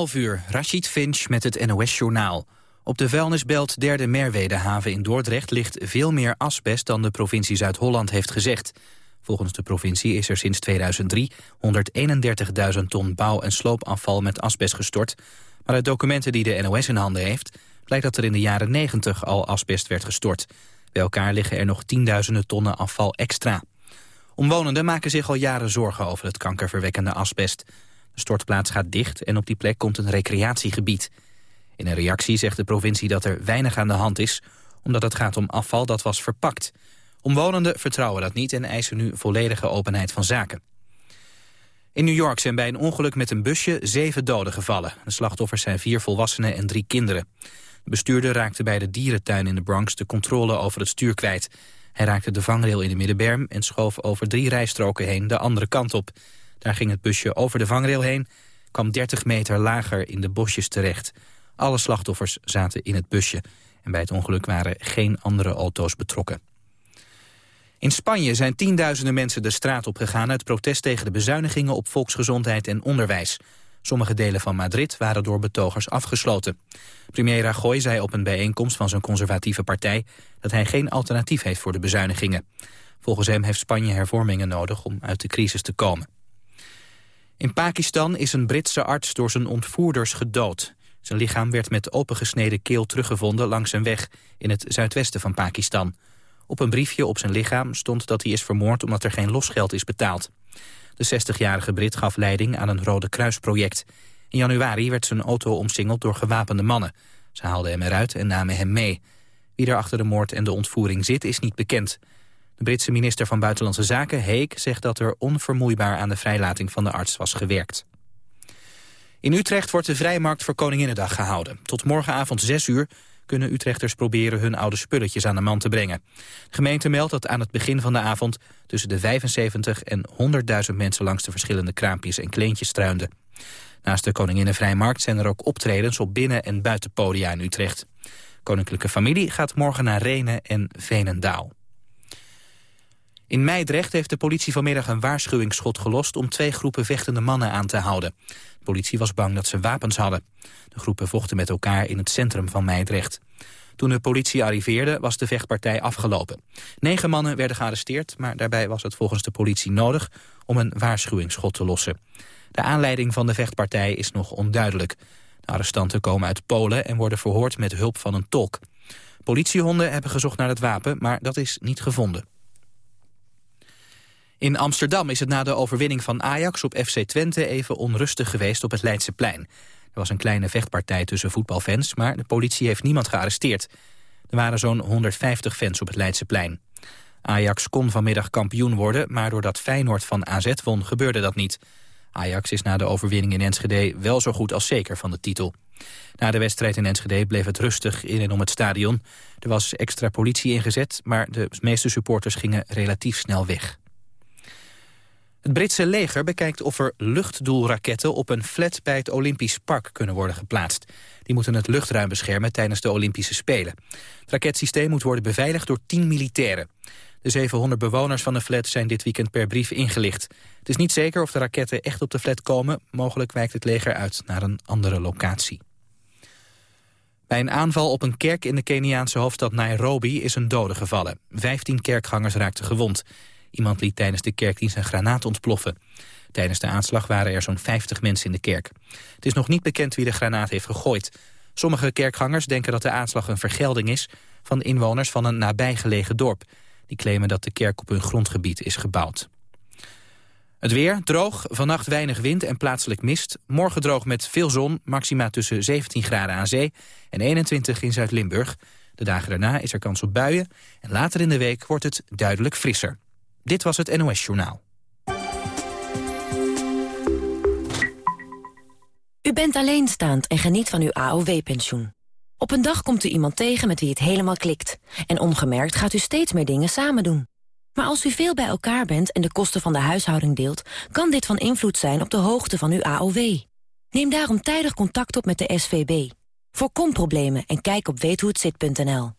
11 uur, Rashid Finch met het NOS-journaal. Op de vuilnisbelt derde Merwedehaven in Dordrecht ligt veel meer asbest dan de provincie Zuid-Holland heeft gezegd. Volgens de provincie is er sinds 2003 131.000 ton bouw- en sloopafval met asbest gestort. Maar uit documenten die de NOS in handen heeft, blijkt dat er in de jaren 90 al asbest werd gestort. Bij elkaar liggen er nog tienduizenden tonnen afval extra. Omwonenden maken zich al jaren zorgen over het kankerverwekkende asbest. De stortplaats gaat dicht en op die plek komt een recreatiegebied. In een reactie zegt de provincie dat er weinig aan de hand is... omdat het gaat om afval dat was verpakt. Omwonenden vertrouwen dat niet en eisen nu volledige openheid van zaken. In New York zijn bij een ongeluk met een busje zeven doden gevallen. De slachtoffers zijn vier volwassenen en drie kinderen. De bestuurder raakte bij de dierentuin in de Bronx de controle over het stuur kwijt. Hij raakte de vangrail in de middenberm en schoof over drie rijstroken heen de andere kant op. Daar ging het busje over de vangrail heen, kwam 30 meter lager in de bosjes terecht. Alle slachtoffers zaten in het busje. En bij het ongeluk waren geen andere auto's betrokken. In Spanje zijn tienduizenden mensen de straat op gegaan... uit protest tegen de bezuinigingen op volksgezondheid en onderwijs. Sommige delen van Madrid waren door betogers afgesloten. Premier Rajoy zei op een bijeenkomst van zijn conservatieve partij... dat hij geen alternatief heeft voor de bezuinigingen. Volgens hem heeft Spanje hervormingen nodig om uit de crisis te komen. In Pakistan is een Britse arts door zijn ontvoerders gedood. Zijn lichaam werd met opengesneden keel teruggevonden langs een weg in het zuidwesten van Pakistan. Op een briefje op zijn lichaam stond dat hij is vermoord omdat er geen losgeld is betaald. De 60-jarige Brit gaf leiding aan een Rode Kruisproject. In januari werd zijn auto omsingeld door gewapende mannen. Ze haalden hem eruit en namen hem mee. Wie er achter de moord en de ontvoering zit is niet bekend. De Britse minister van Buitenlandse Zaken, Heek, zegt dat er onvermoeibaar aan de vrijlating van de arts was gewerkt. In Utrecht wordt de vrijmarkt voor Koninginnedag gehouden. Tot morgenavond 6 uur kunnen Utrechters proberen hun oude spulletjes aan de man te brengen. De gemeente meldt dat aan het begin van de avond tussen de 75 en 100.000 mensen langs de verschillende kraampjes en kleentjes struinden. Naast de Koninginnenvrijmarkt zijn er ook optredens op binnen- en buitenpodia in Utrecht. Koninklijke familie gaat morgen naar Renen en Veenendaal. In Meidrecht heeft de politie vanmiddag een waarschuwingsschot gelost... om twee groepen vechtende mannen aan te houden. De politie was bang dat ze wapens hadden. De groepen vochten met elkaar in het centrum van Meidrecht. Toen de politie arriveerde was de vechtpartij afgelopen. Negen mannen werden gearresteerd, maar daarbij was het volgens de politie nodig... om een waarschuwingsschot te lossen. De aanleiding van de vechtpartij is nog onduidelijk. De arrestanten komen uit Polen en worden verhoord met hulp van een tolk. Politiehonden hebben gezocht naar het wapen, maar dat is niet gevonden. In Amsterdam is het na de overwinning van Ajax op FC Twente even onrustig geweest op het Leidseplein. Er was een kleine vechtpartij tussen voetbalfans, maar de politie heeft niemand gearresteerd. Er waren zo'n 150 fans op het Leidseplein. Ajax kon vanmiddag kampioen worden, maar doordat Feyenoord van AZ won gebeurde dat niet. Ajax is na de overwinning in Enschede wel zo goed als zeker van de titel. Na de wedstrijd in Enschede bleef het rustig in en om het stadion. Er was extra politie ingezet, maar de meeste supporters gingen relatief snel weg. Het Britse leger bekijkt of er luchtdoelraketten op een flat bij het Olympisch Park kunnen worden geplaatst. Die moeten het luchtruim beschermen tijdens de Olympische Spelen. Het raketsysteem moet worden beveiligd door 10 militairen. De 700 bewoners van de flat zijn dit weekend per brief ingelicht. Het is niet zeker of de raketten echt op de flat komen. Mogelijk wijkt het leger uit naar een andere locatie. Bij een aanval op een kerk in de Keniaanse hoofdstad Nairobi is een dode gevallen. Vijftien kerkgangers raakten gewond. Iemand liet tijdens de kerkdienst een granaat ontploffen. Tijdens de aanslag waren er zo'n 50 mensen in de kerk. Het is nog niet bekend wie de granaat heeft gegooid. Sommige kerkgangers denken dat de aanslag een vergelding is... van inwoners van een nabijgelegen dorp. Die claimen dat de kerk op hun grondgebied is gebouwd. Het weer, droog, vannacht weinig wind en plaatselijk mist. Morgen droog met veel zon, maxima tussen 17 graden aan zee... en 21 in Zuid-Limburg. De dagen daarna is er kans op buien... en later in de week wordt het duidelijk frisser. Dit was het NOS Journaal. U bent alleenstaand en geniet van uw AOW-pensioen. Op een dag komt u iemand tegen met wie het helemaal klikt. En ongemerkt gaat u steeds meer dingen samen doen. Maar als u veel bij elkaar bent en de kosten van de huishouding deelt... kan dit van invloed zijn op de hoogte van uw AOW. Neem daarom tijdig contact op met de SVB. Voorkom problemen en kijk op weethohetzit.nl.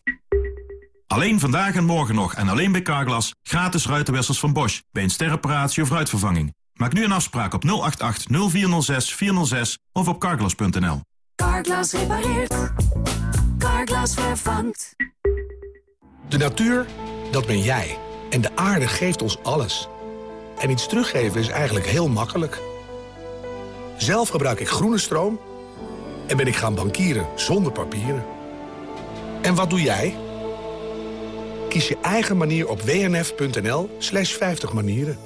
Alleen vandaag en morgen nog en alleen bij Carglass gratis ruitenwissers van Bosch bij een sterreparatie of ruitvervanging. Maak nu een afspraak op 088 0406 406 of op carglass.nl. Carglass repareert. Carglass vervangt. De natuur, dat ben jij. En de aarde geeft ons alles. En iets teruggeven is eigenlijk heel makkelijk. Zelf gebruik ik groene stroom en ben ik gaan bankieren zonder papieren. En wat doe jij? Kies je eigen manier op wnf.nl slash 50 manieren.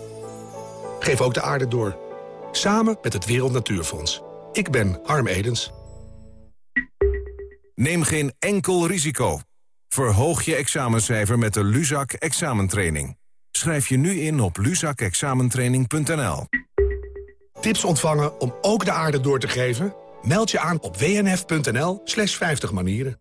Geef ook de aarde door. Samen met het Wereld Natuurfonds. Ik ben Harm Edens. Neem geen enkel risico. Verhoog je examencijfer met de Luzak examentraining. Schrijf je nu in op luzakexamentraining.nl. Tips ontvangen om ook de aarde door te geven? Meld je aan op wnf.nl slash 50 manieren.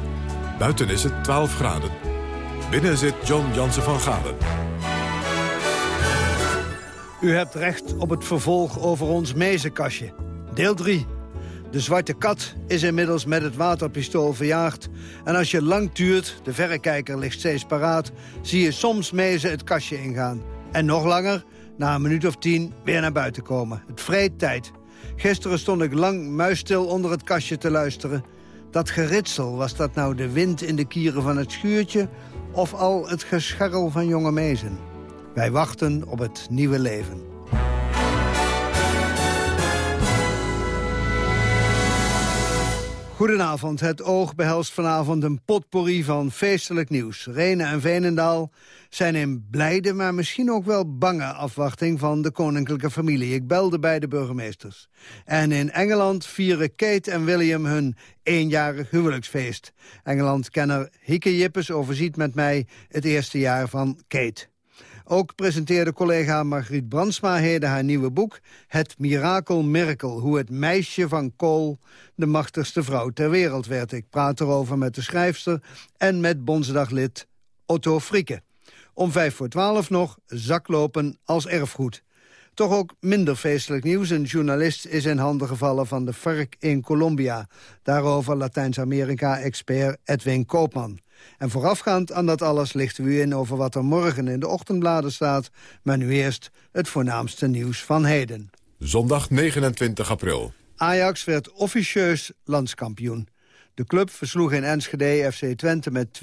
Buiten is het 12 graden. Binnen zit John Jansen van Galen. U hebt recht op het vervolg over ons mezenkastje. Deel 3. De zwarte kat is inmiddels met het waterpistool verjaagd. En als je lang tuurt, de verrekijker ligt steeds paraat... zie je soms mezen het kastje ingaan. En nog langer, na een minuut of tien, weer naar buiten komen. Het vreet tijd. Gisteren stond ik lang muisstil onder het kastje te luisteren. Dat geritsel, was dat nou de wind in de kieren van het schuurtje... of al het gescharrel van jonge mezen? Wij wachten op het nieuwe leven. Goedenavond. Het oog behelst vanavond een potpourri van feestelijk nieuws. Renen en Veenendaal zijn in blijde, maar misschien ook wel bange afwachting van de koninklijke familie. Ik belde bij de burgemeesters. En in Engeland vieren Kate en William hun eenjarig huwelijksfeest. Engeland-kenner Hieke Jippes overziet met mij het eerste jaar van Kate. Ook presenteerde collega Margriet Brandsma heden haar nieuwe boek... Het Miracle Miracle, hoe het meisje van Kool de machtigste vrouw ter wereld werd. Ik praat erover met de schrijfster en met bondsdaglid Otto Frieke. Om vijf voor twaalf nog zaklopen als erfgoed. Toch ook minder feestelijk nieuws. Een journalist is in handen gevallen van de FARC in Colombia. Daarover Latijns-Amerika-expert Edwin Koopman. En voorafgaand aan dat alles lichten we u in over wat er morgen in de ochtendbladen staat. Maar nu eerst het voornaamste nieuws van heden. Zondag 29 april. Ajax werd officieus landskampioen. De club versloeg in Enschede FC Twente met 2-1...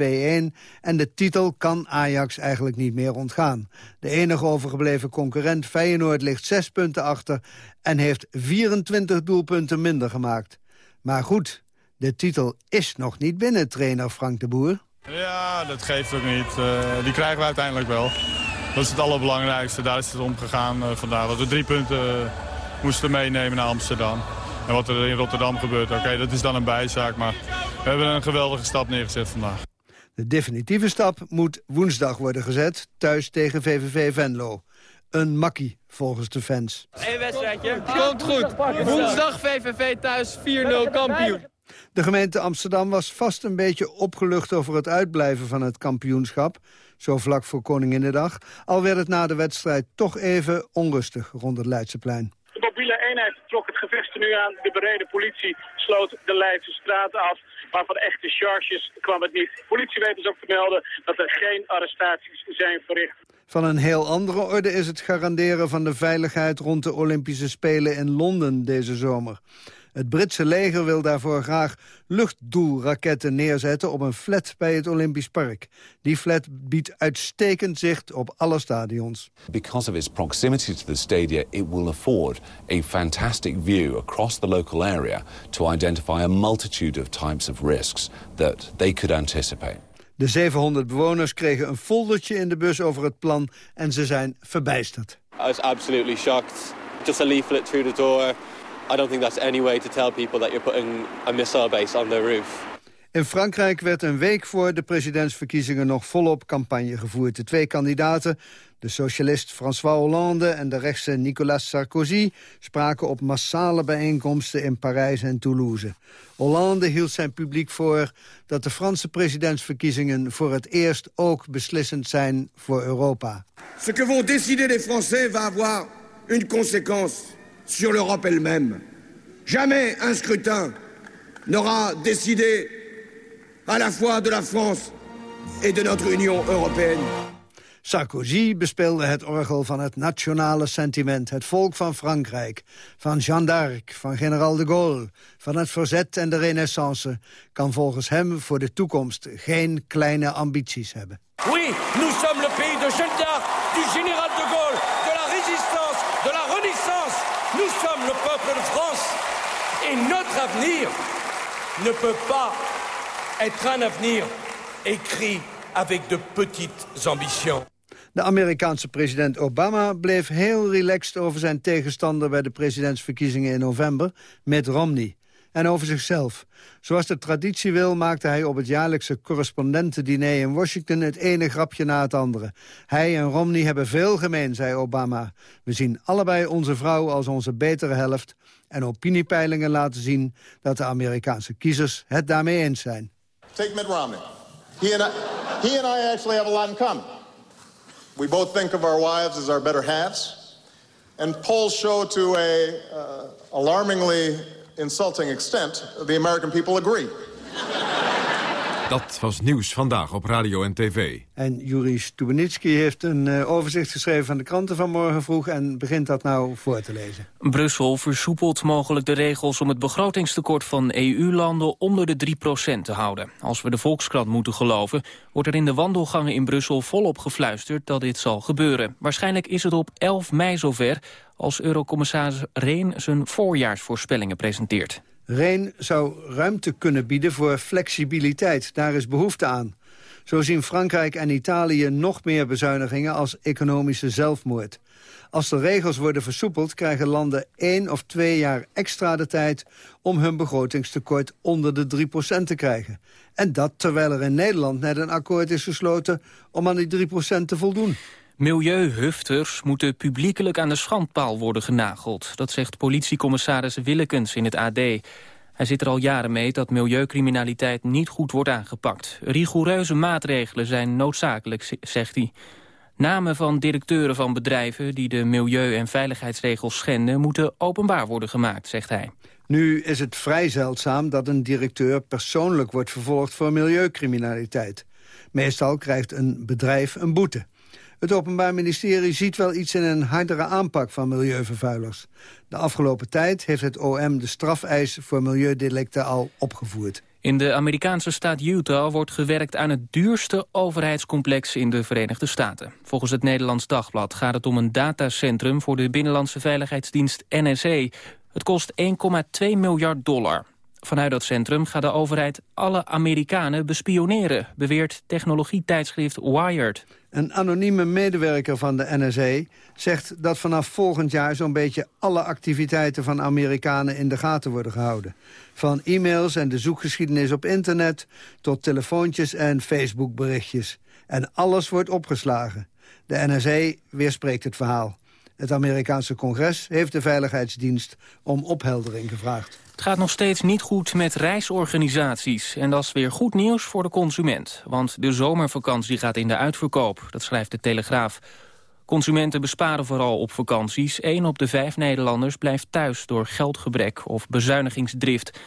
en de titel kan Ajax eigenlijk niet meer ontgaan. De enige overgebleven concurrent Feyenoord ligt 6 punten achter... en heeft 24 doelpunten minder gemaakt. Maar goed, de titel is nog niet binnen, trainer Frank de Boer. Ja, dat geeft ook niet. Uh, die krijgen we uiteindelijk wel. Dat is het allerbelangrijkste. Daar is het om gegaan uh, vandaag. Dat we drie punten uh, moesten meenemen naar Amsterdam. En wat er in Rotterdam gebeurt, oké, okay, dat is dan een bijzaak. Maar we hebben een geweldige stap neergezet vandaag. De definitieve stap moet woensdag worden gezet, thuis tegen VVV Venlo. Een makkie, volgens de fans. Eén wedstrijdje. Komt goed. Woensdag VVV thuis 4-0 kampioen. De gemeente Amsterdam was vast een beetje opgelucht over het uitblijven van het kampioenschap. Zo vlak voor Koninginnedag. Al werd het na de wedstrijd toch even onrustig rond het Leidseplein. De mobiele eenheid trok het gevecht nu aan. De bereden politie sloot de Leidse straten af. Maar van echte charges kwam het niet. Politie weet dus ook te melden dat er geen arrestaties zijn verricht. Van een heel andere orde is het garanderen van de veiligheid rond de Olympische Spelen in Londen deze zomer. Het Britse leger wil daarvoor graag luchtdoelraketten neerzetten op een flat bij het Olympisch Park. Die flat biedt uitstekend zicht op alle stadions. Because of its proximity to the stadia, it will afford a fantastic view across the local area to identify a multitude of types of risks that they could anticipate. De 700 bewoners kregen een foldertje in de bus over het plan en ze zijn verbijsterd. I was absolutely shocked. Just a leaflet through the door. I don't think that's any way to tell people that you're putting a missile base on their roof. In Frankrijk werd een week voor de presidentsverkiezingen nog volop campagne gevoerd. De twee kandidaten, de socialist François Hollande en de rechtse Nicolas Sarkozy... spraken op massale bijeenkomsten in Parijs en Toulouse. Hollande hield zijn publiek voor dat de Franse presidentsverkiezingen... voor het eerst ook beslissend zijn voor Europa. Ce que vont décider les Français va avoir une conséquence sur l'Europe elle-même. Jamais un scrutin n'aura décidé à la fois de la France et de notre Union européenne. Sarkozy bespeelde het orgel van het nationale sentiment, het volk van Frankrijk, van Jeanne d'Arc, van generaal de Gaulle, van het verzet en de renaissance, kan volgens hem voor de toekomst geen kleine ambities hebben. Oui, nous sommes le pays de Jeanne d'Arc, du général de Gaulle, de la résistance, de la renaissance. Nous sommes le peuple de France. Et avenir ne peut pas être un avenir écrit avec de petites ambitions. De Amerikaanse president Obama bleef heel relaxed over zijn tegenstander... bij de presidentsverkiezingen in november, Mitt Romney. En over zichzelf. Zoals de traditie wil maakte hij op het jaarlijkse correspondentendiner in Washington... het ene grapje na het andere. Hij en Romney hebben veel gemeen, zei Obama. We zien allebei onze vrouw als onze betere helft... en opiniepeilingen laten zien dat de Amerikaanse kiezers het daarmee eens zijn. Take Mitt Romney. He and I, he and I actually have a lot in common. We both think of our wives as our better halves. And polls show to a uh, alarmingly insulting extent the American people agree. Dat was nieuws vandaag op radio en tv. En Juri Stubenitski heeft een uh, overzicht geschreven van de kranten van morgen vroeg... en begint dat nou voor te lezen. Brussel versoepelt mogelijk de regels om het begrotingstekort van EU-landen onder de 3% te houden. Als we de Volkskrant moeten geloven, wordt er in de wandelgangen in Brussel volop gefluisterd dat dit zal gebeuren. Waarschijnlijk is het op 11 mei zover als eurocommissaris Rehn zijn voorjaarsvoorspellingen presenteert. Reen zou ruimte kunnen bieden voor flexibiliteit. Daar is behoefte aan. Zo zien Frankrijk en Italië nog meer bezuinigingen als economische zelfmoord. Als de regels worden versoepeld krijgen landen één of twee jaar extra de tijd... om hun begrotingstekort onder de 3% te krijgen. En dat terwijl er in Nederland net een akkoord is gesloten om aan die 3% te voldoen. Milieuhufters moeten publiekelijk aan de schandpaal worden genageld. Dat zegt politiecommissaris Willekens in het AD. Hij zit er al jaren mee dat milieucriminaliteit niet goed wordt aangepakt. Rigoureuze maatregelen zijn noodzakelijk, zegt hij. Namen van directeuren van bedrijven die de milieu- en veiligheidsregels schenden... moeten openbaar worden gemaakt, zegt hij. Nu is het vrij zeldzaam dat een directeur persoonlijk wordt vervolgd voor milieucriminaliteit. Meestal krijgt een bedrijf een boete. Het Openbaar Ministerie ziet wel iets in een hardere aanpak van milieuvervuilers. De afgelopen tijd heeft het OM de strafeis voor milieudelicten al opgevoerd. In de Amerikaanse staat Utah wordt gewerkt aan het duurste overheidscomplex in de Verenigde Staten. Volgens het Nederlands Dagblad gaat het om een datacentrum voor de Binnenlandse Veiligheidsdienst NSA. Het kost 1,2 miljard dollar. Vanuit dat centrum gaat de overheid alle Amerikanen bespioneren, beweert technologietijdschrift Wired. Een anonieme medewerker van de NSA zegt dat vanaf volgend jaar zo'n beetje alle activiteiten van Amerikanen in de gaten worden gehouden. Van e-mails en de zoekgeschiedenis op internet tot telefoontjes en Facebookberichtjes. En alles wordt opgeslagen. De NSA weerspreekt het verhaal. Het Amerikaanse congres heeft de Veiligheidsdienst om opheldering gevraagd. Het gaat nog steeds niet goed met reisorganisaties. En dat is weer goed nieuws voor de consument. Want de zomervakantie gaat in de uitverkoop, dat schrijft de Telegraaf. Consumenten besparen vooral op vakanties. Eén op de vijf Nederlanders blijft thuis door geldgebrek of bezuinigingsdrift.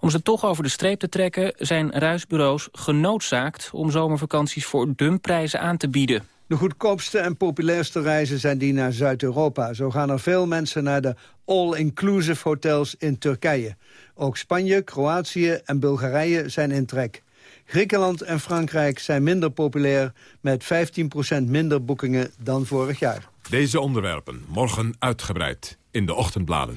Om ze toch over de streep te trekken zijn reisbureaus genoodzaakt... om zomervakanties voor dumprijzen aan te bieden. De goedkoopste en populairste reizen zijn die naar Zuid-Europa. Zo gaan er veel mensen naar de all-inclusive hotels in Turkije. Ook Spanje, Kroatië en Bulgarije zijn in trek. Griekenland en Frankrijk zijn minder populair... met 15% minder boekingen dan vorig jaar. Deze onderwerpen morgen uitgebreid in de ochtendbladen.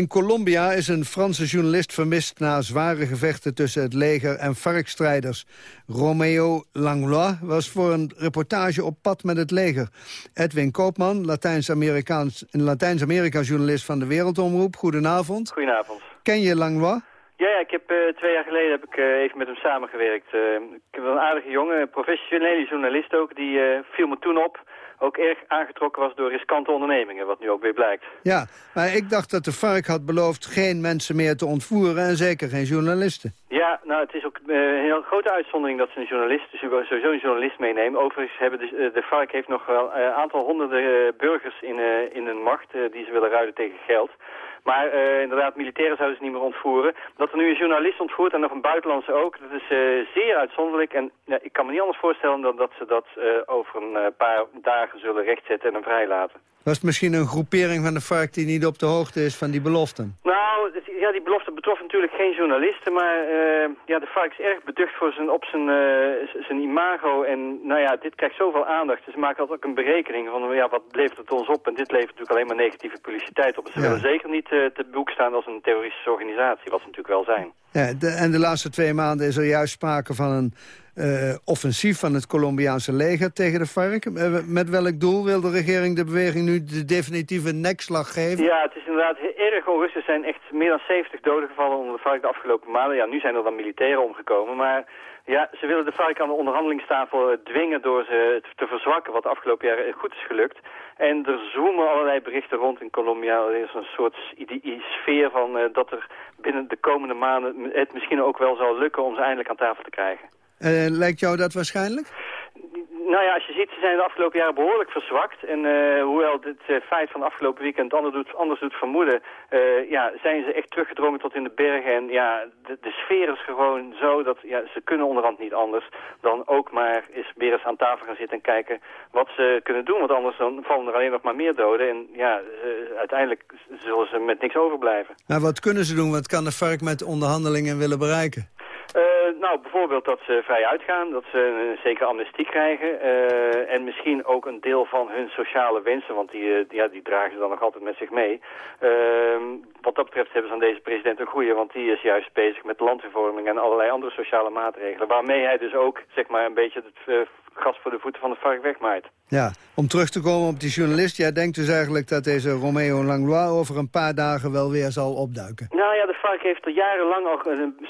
In Colombia is een Franse journalist vermist na zware gevechten tussen het leger en varkstrijders. Romeo Langlois was voor een reportage op pad met het leger. Edwin Koopman, Latijns-Amerika journalist van de Wereldomroep. Goedenavond. Goedenavond. Ken je Langlois? Ja, ja ik heb, uh, twee jaar geleden heb ik uh, even met hem samengewerkt. Uh, ik heb een aardige jongen, professionele journalist ook, die viel me toen op ook erg aangetrokken was door riskante ondernemingen, wat nu ook weer blijkt. Ja, maar ik dacht dat de FARC had beloofd geen mensen meer te ontvoeren en zeker geen journalisten. Ja, nou het is ook een heel grote uitzondering dat ze een journalist, dus sowieso een journalist meenemen. Overigens hebben de, de FARC heeft nog wel een aantal honderden burgers in, in hun macht die ze willen ruilen tegen geld. Maar uh, inderdaad, militairen zouden ze niet meer ontvoeren. Dat er nu een journalist ontvoert en nog een buitenlandse ook, dat is uh, zeer uitzonderlijk. En ja, ik kan me niet anders voorstellen dan dat ze dat uh, over een paar dagen zullen rechtzetten en hem vrijlaten. Was het misschien een groepering van de FARC die niet op de hoogte is van die beloften? Nou, ja, die belofte betrof natuurlijk geen journalisten, maar uh, ja, de FARC is erg beducht voor zijn, op zijn, uh, zijn imago. En nou ja, dit krijgt zoveel aandacht. Dus ze maken altijd ook een berekening van ja, wat levert het ons op? En dit levert natuurlijk alleen maar negatieve publiciteit op. Dus ze willen zeker niet te boek staan als een terroristische organisatie, wat ze natuurlijk wel zijn. Ja, de, en de laatste twee maanden is er juist sprake van een uh, offensief van het Colombiaanse leger tegen de FARC. Uh, met welk doel wil de regering de beweging nu de definitieve nekslag geven? Ja, het is inderdaad erg onrustig. Er zijn echt meer dan 70 doden gevallen onder de FARC de afgelopen maanden. Ja, nu zijn er dan militairen omgekomen, maar... Ja, ze willen de FARC aan de onderhandelingstafel eh, dwingen door ze te verzwakken, wat afgelopen jaren goed is gelukt. En er zoomen allerlei berichten rond in Colombia. Er is een soort sfeer van uh, dat er binnen de komende maanden het misschien ook wel zal lukken om ze eindelijk aan tafel te krijgen. Uh, lijkt jou dat waarschijnlijk? Nou ja, als je ziet, ze zijn de afgelopen jaren behoorlijk verzwakt. En uh, hoewel dit uh, feit van afgelopen weekend anders doet, anders doet vermoeden... Uh, ja, zijn ze echt teruggedrongen tot in de bergen. En ja, de, de, sfeer is gewoon zo dat ja, ze kunnen onderhand niet anders... dan ook maar eens weer eens aan tafel gaan zitten en kijken wat ze kunnen doen. Want anders dan vallen er alleen nog maar meer doden. En ja, uiteindelijk zullen ze met niks overblijven. Maar wat kunnen ze doen? Wat kan de vark met onderhandelingen willen bereiken? Nou, bijvoorbeeld dat ze vrij uitgaan, dat ze een zekere amnestie krijgen. Uh, en misschien ook een deel van hun sociale wensen, want die, uh, ja, die dragen ze dan nog altijd met zich mee. Ehm, wat dat betreft hebben ze aan deze president een goede, want die is juist bezig met landhervorming en allerlei andere sociale maatregelen. Waarmee hij dus ook, zeg maar, een beetje het gas voor de voeten van de vark wegmaait. Ja, om terug te komen op die journalist. Jij denkt dus eigenlijk dat deze Romeo Langlois over een paar dagen wel weer zal opduiken. Nou ja, de vark heeft er jarenlang al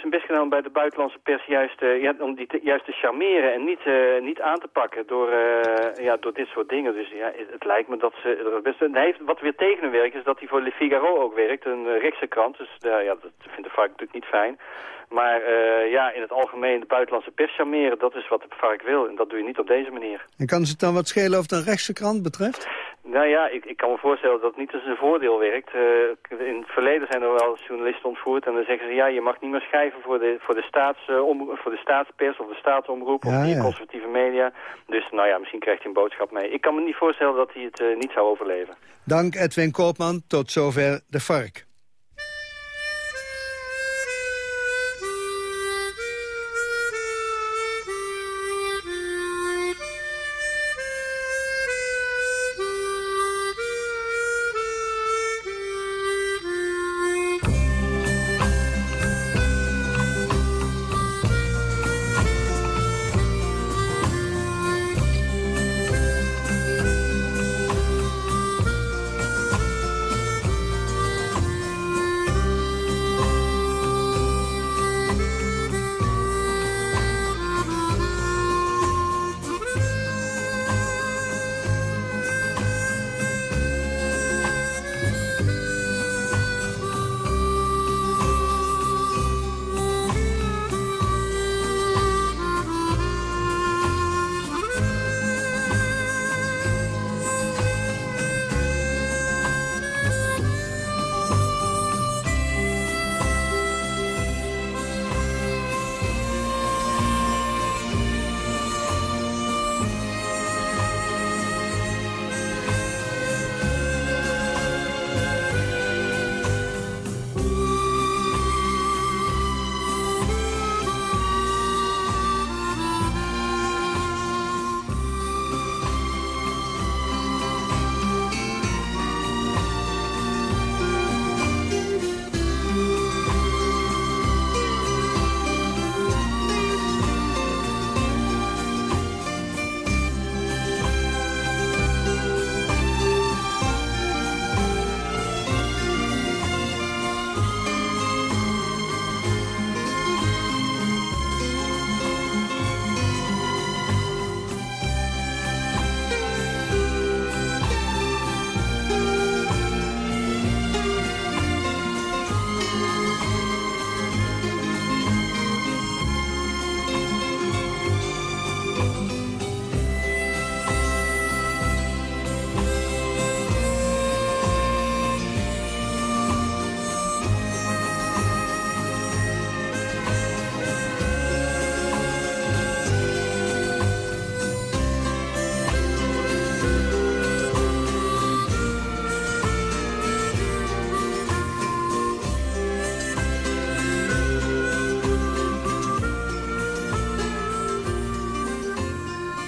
zijn best gedaan bij de buitenlandse pers juist, uh, ja, om die te, juist te charmeren en niet, uh, niet aan te pakken door, uh, ja, door dit soort dingen. Dus ja, het, het lijkt me dat ze er best... Hij heeft, wat weer tegen hem werkt is dat hij voor Le Figaro ook werkt, een rechtse krant. Dus ja, dat vindt de vark natuurlijk niet fijn. Maar uh, ja, in het algemeen de buitenlandse pers charmeren, dat is wat de vark wil. En dat doe je niet op deze manier. En kan het dan wat schelen of het een rechtse krant betreft? Nou ja, ik, ik kan me voorstellen dat het niet als een voordeel werkt. Uh, in het verleden zijn er wel journalisten ontvoerd en dan zeggen ze... ja, je mag niet meer schrijven voor de, voor de, staats, uh, voor de staatspers of de staatsomroep ja, of die ja. conservatieve media. Dus nou ja, misschien krijgt hij een boodschap mee. Ik kan me niet voorstellen dat hij het niet zou overleven. Dank Edwin Koopman. Tot zover de vark.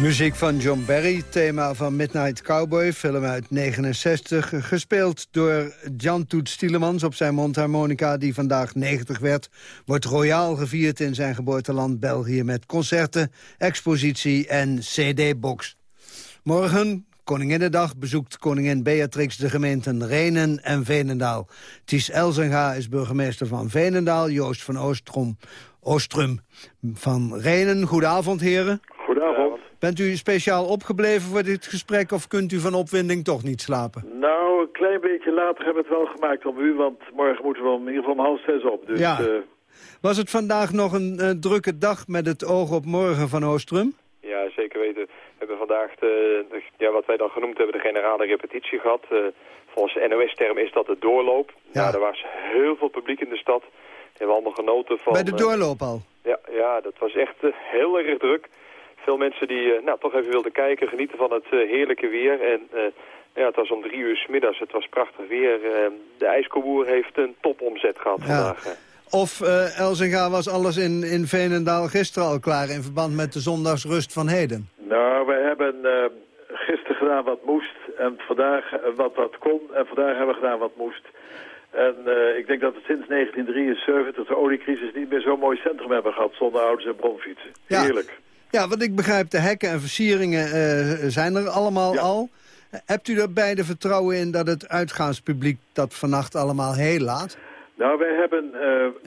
Muziek van John Barry, thema van Midnight Cowboy, film uit 69. Gespeeld door Jan Toet Stielemans op zijn mondharmonica... die vandaag 90 werd. Wordt royaal gevierd in zijn geboorteland België... met concerten, expositie en cd-box. Morgen, Koninginnedag, bezoekt koningin Beatrix de gemeenten Renen en Veenendaal. Ties Elzenga is burgemeester van Veenendaal, Joost van Oostrom, Oostrum van Renen. Goedenavond, heren. Bent u speciaal opgebleven voor dit gesprek of kunt u van opwinding toch niet slapen? Nou, een klein beetje later hebben we het wel gemaakt om u, want morgen moeten we om in ieder geval om half zes op. Dus, Ja. eh, Was het vandaag nog een eh, drukke dag met het oog op morgen van Oostrum? Ja, zeker weten. We hebben vandaag de, de- ja, wat wij dan genoemd hebben de generale repetitie gehad. Eh, volgens NOS-term is dat de doorloop. Ja. er was heel veel publiek in de stad. Die hebben allemaal genoten van... Bij de doorloop al? ja, ja, dat was echt heel erg druk. Veel mensen die eh, nou, toch even wilden kijken, genieten van het eh, heerlijke weer. En eh, ja, het was om drie uur 's middags, het was prachtig weer. Eh, de ijskoeboer heeft een topomzet gehad vandaag. Of eh Elzinga was alles in, in Veenendaal gisteren al klaar... in verband met de zondagsrust van heden? nou, wij hebben eh, gisteren gedaan wat moest en vandaag wat wat kon. En vandaag hebben we gedaan wat moest. En eh, ik denk dat we sinds 1973, de oliecrisis, niet meer zo'n mooi centrum hebben gehad zonder auto's en bromfietsen. Ja. Heerlijk. Ja, wat ik begrijp, de hekken en versieringen eh, zijn er allemaal al. Hebt u er beide vertrouwen in dat het uitgaanspubliek dat vannacht allemaal heel laat? Nou, wij hebben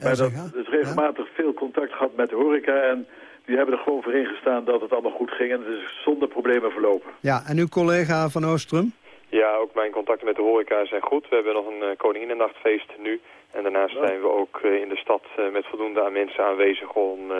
bij dat, dus regelmatig veel contact gehad met de horeca en die hebben er gewoon voor ingestaan dat het allemaal goed ging en het is zonder problemen verlopen. Ja, en uw collega van Oostrum? Ja, ook mijn contacten met de horeca zijn goed. We hebben nog een uh, nu. En daarnaast zijn we ook eh, in de stad eh, met voldoende aan mensen aanwezig om eh,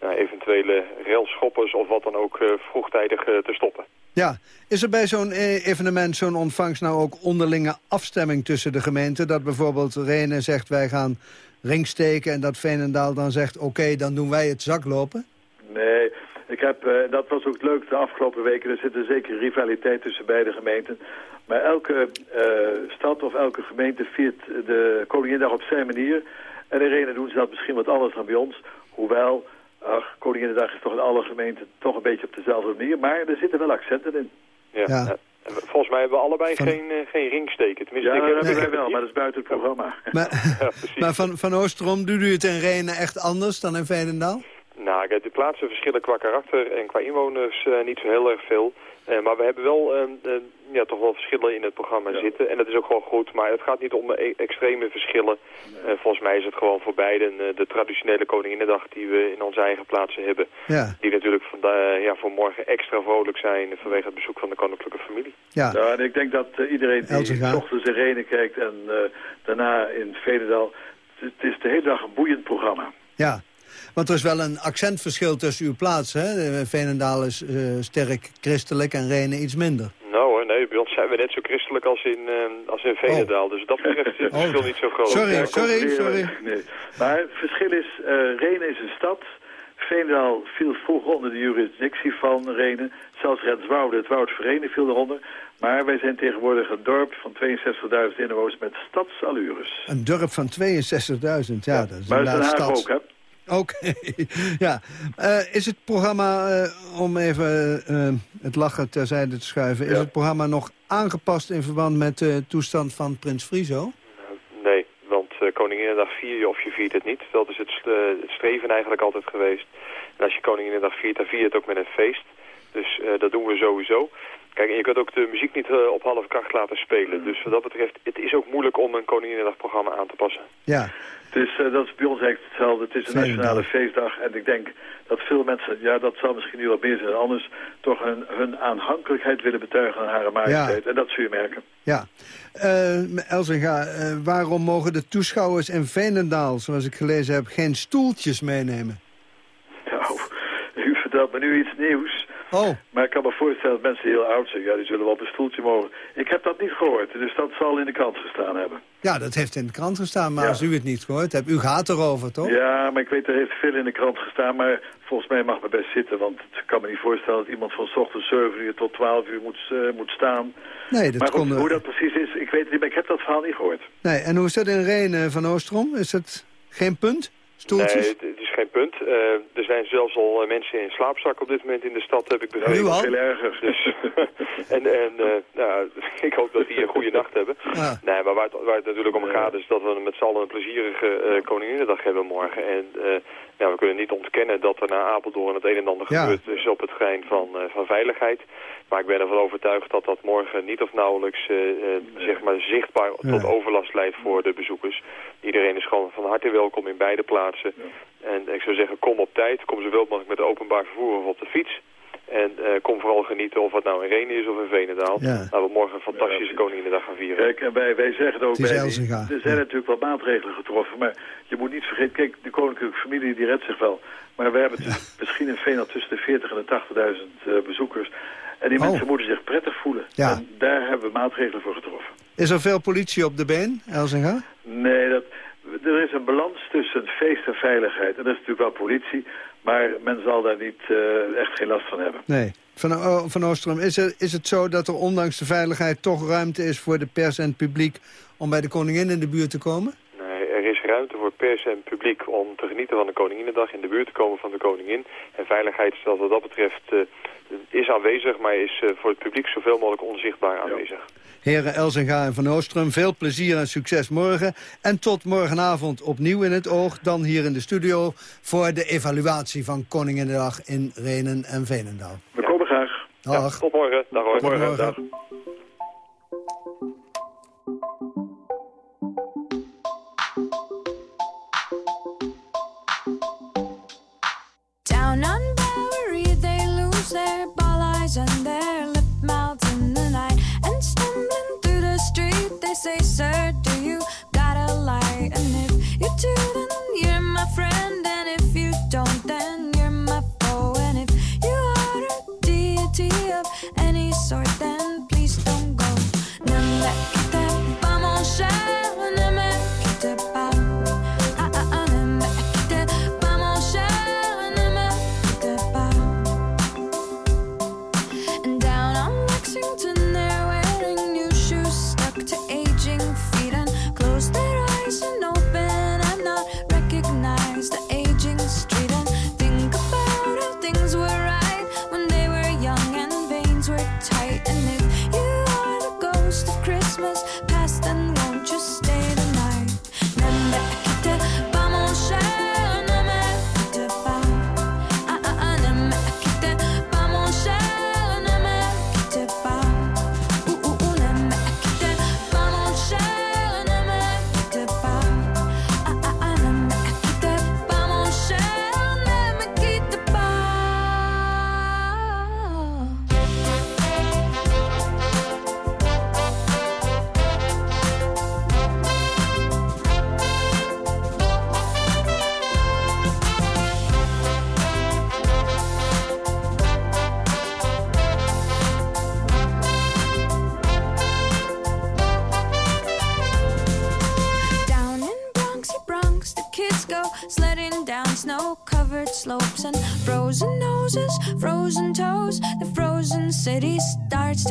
nou, eventuele railschoppers of wat dan ook eh, vroegtijdig te stoppen. Ja, is er bij zo'n evenement, zo'n ontvangst nou ook onderlinge afstemming tussen de gemeenten? Dat bijvoorbeeld Renen zegt wij gaan ringsteken en dat Veenendaal dan zegt oké, dan doen wij het zaklopen? Nee, ik heb, eh, dat was ook leuk de afgelopen weken. Er zit een zekere rivaliteit tussen beide gemeenten. Maar elke eh, stad of elke gemeente viert de Koninginnedag op zijn manier. En in Renen doen ze dat misschien wat anders dan bij ons. Hoewel, ach, Koninginnedag is toch in alle gemeenten toch een beetje op dezelfde manier. Maar er zitten wel accenten in. Ja. ja. En volgens mij hebben we allebei geen, uh, geen ringsteken. Tenminste, ja, ik heb hebben wij wel, maar dat is buiten het programma. Maar, ja, maar van, van Oostrom doet u het in Renen echt anders dan in Veenendaal? Nou, de plaatsen verschillen qua karakter en qua inwoners uh, niet zo heel erg veel. Uh, maar we hebben wel uh, ja, toch wel verschillen in het programma ja. zitten. En dat is ook gewoon goed. Maar het gaat niet om e extreme verschillen. Nee. volgens mij is het gewoon voor beiden de traditionele Koninginnedag die we in onze eigen plaatsen hebben. Ja. Die natuurlijk van, ja, voor morgen extra vrolijk zijn vanwege het bezoek van de koninklijke familie. Ja, nou, en ik denk dat iedereen die s ochtends in Renen kijkt en daarna in Veenendaal... Het is de hele dag een boeiend programma. Ja, want er is wel een accentverschil tussen uw plaatsen. Hè? Veenendaal is uh, sterk christelijk en Renen iets minder. Nou hoor, nee, bij ons zijn we net zo christelijk als in, uh, als in Veenendaal. Oh. Dus dat betreft is het verschil oh. niet zo groot. Sorry, ja, sorry, sorry. Nee. Maar het verschil is, uh, Renen is een stad. Veenendaal viel vroeger onder de jurisdictie van Renen. Zelfs Renswoude, het Woud Verenen viel eronder. Maar wij zijn tegenwoordig een dorp van 62.000 inwoners met stadsallures. Een dorp van 62.000, ja, ja, dat is maar een Den Haag stad. ook, hè? Oké, okay. ja. Uh, is het programma, uh, om even uh, het lachen terzijde te schuiven... Ja. is het programma nog aangepast in verband met de toestand van Prins Friso? Nee, want Koninginnedag vier je of je viert het niet. Dat is het, het, streven eigenlijk altijd geweest. En als je Koninginnedag viert, dan vier je het ook met een feest. Dus dat doen we sowieso. Kijk, en je kunt ook de muziek niet uh, op half kracht laten spelen. Dus wat dat betreft, het is ook moeilijk om een Koninginnedagprogramma aan te passen. Ja. Het is, uh, dat is bij ons eigenlijk hetzelfde. Het is een nationale feestdag. En ik denk dat veel mensen, ja dat zal misschien nu wat meer zijn dan anders... toch hun, hun aanhankelijkheid willen betuigen aan Hare Majesteit. Ja. En dat zul je merken. Ja. Uh, Elzinga, waarom mogen de toeschouwers in Veenendaal, zoals ik gelezen heb... geen stoeltjes meenemen? Nou, u vertelt me nu iets nieuws... Oh. Maar ik kan me voorstellen dat mensen heel oud zijn. Ja, die zullen wel op een stoeltje mogen. Ik heb dat niet gehoord, dus dat zal in de krant gestaan hebben. Ja, dat heeft in de krant gestaan, maar ja. als u het niet gehoord hebt... U gaat erover, toch? Ja, maar ik weet, er heeft veel in de krant gestaan... maar volgens mij mag me best zitten, want ik kan me niet voorstellen... dat iemand van s ochtends 7 uur tot 12 uur moet, uh, moet staan. Nee, dat maar goed, kon... hoe dat precies is, ik weet het niet, maar ik heb dat verhaal niet gehoord. Nee, en hoe is dat in Renen van Oostrom? Is het geen punt? Stoeltjes? Nee, het is is geen punt. Eh, er zijn zelfs al mensen in slaapzak op dit moment in de stad, heb ik begrepen. Nu al? Veel erger. Dus, en en nou, ik hoop dat die een goede nacht hebben. Nee, maar waar het, waar het natuurlijk om gaat is dat we met z'n allen een plezierige Koninginnedag hebben morgen. En ja, we kunnen niet ontkennen dat er na Apeldoorn het een en ander gebeurt. Dus op het gein van, van veiligheid. Maar ik ben ervan overtuigd dat dat morgen niet of nauwelijks zeg maar zichtbaar tot overlast leidt voor de bezoekers. Iedereen is gewoon van harte welkom in beide plaatsen. En ik zou zeggen, kom op tijd. Kom zoveel mogelijk met openbaar vervoer of op de fiets. En uh, kom vooral genieten of het nou in Renen is of in Venendaal. Ja. Laten we morgen een fantastische ja, Koninginnedag gaan vieren. Kijk, en wij, wij zeggen ook bij er zijn natuurlijk wel maatregelen getroffen. Maar je moet niet vergeten, kijk, de koninklijke familie die redt zich wel. Maar we hebben misschien in Venendaal tussen de 40 en de 80.000 uh, bezoekers. En die oh. mensen moeten zich prettig voelen. Ja. En daar hebben we maatregelen voor getroffen. Is er veel politie op de been, Elzinga? Nee, dat, er is een balans tussen feest en veiligheid. En dat is natuurlijk wel politie, maar men zal daar niet uh, echt geen last van hebben. Nee. Van, van Oostrom, is, er, is het zo dat er ondanks de veiligheid toch ruimte is voor de pers en het publiek om bij de koningin in de buurt te komen? Nee, er is ruimte voor pers en publiek om te genieten van de Koninginnedag, in de buurt te komen van de koningin. En veiligheid, wat dat betreft, uh, is aanwezig, maar is uh, voor het publiek zoveel mogelijk onzichtbaar aanwezig. Ja. Heren Elzinga en Van Oostrum, veel plezier en succes morgen. En tot morgenavond opnieuw in het oog. Dan hier in de studio voor de evaluatie van Koninginnedag in Renen en Veenendaal. We komen graag. Dag. Ja, tot morgen. Dag hoor. Tot morgen. Dag. Down on Bowery, they lose their say, Sir,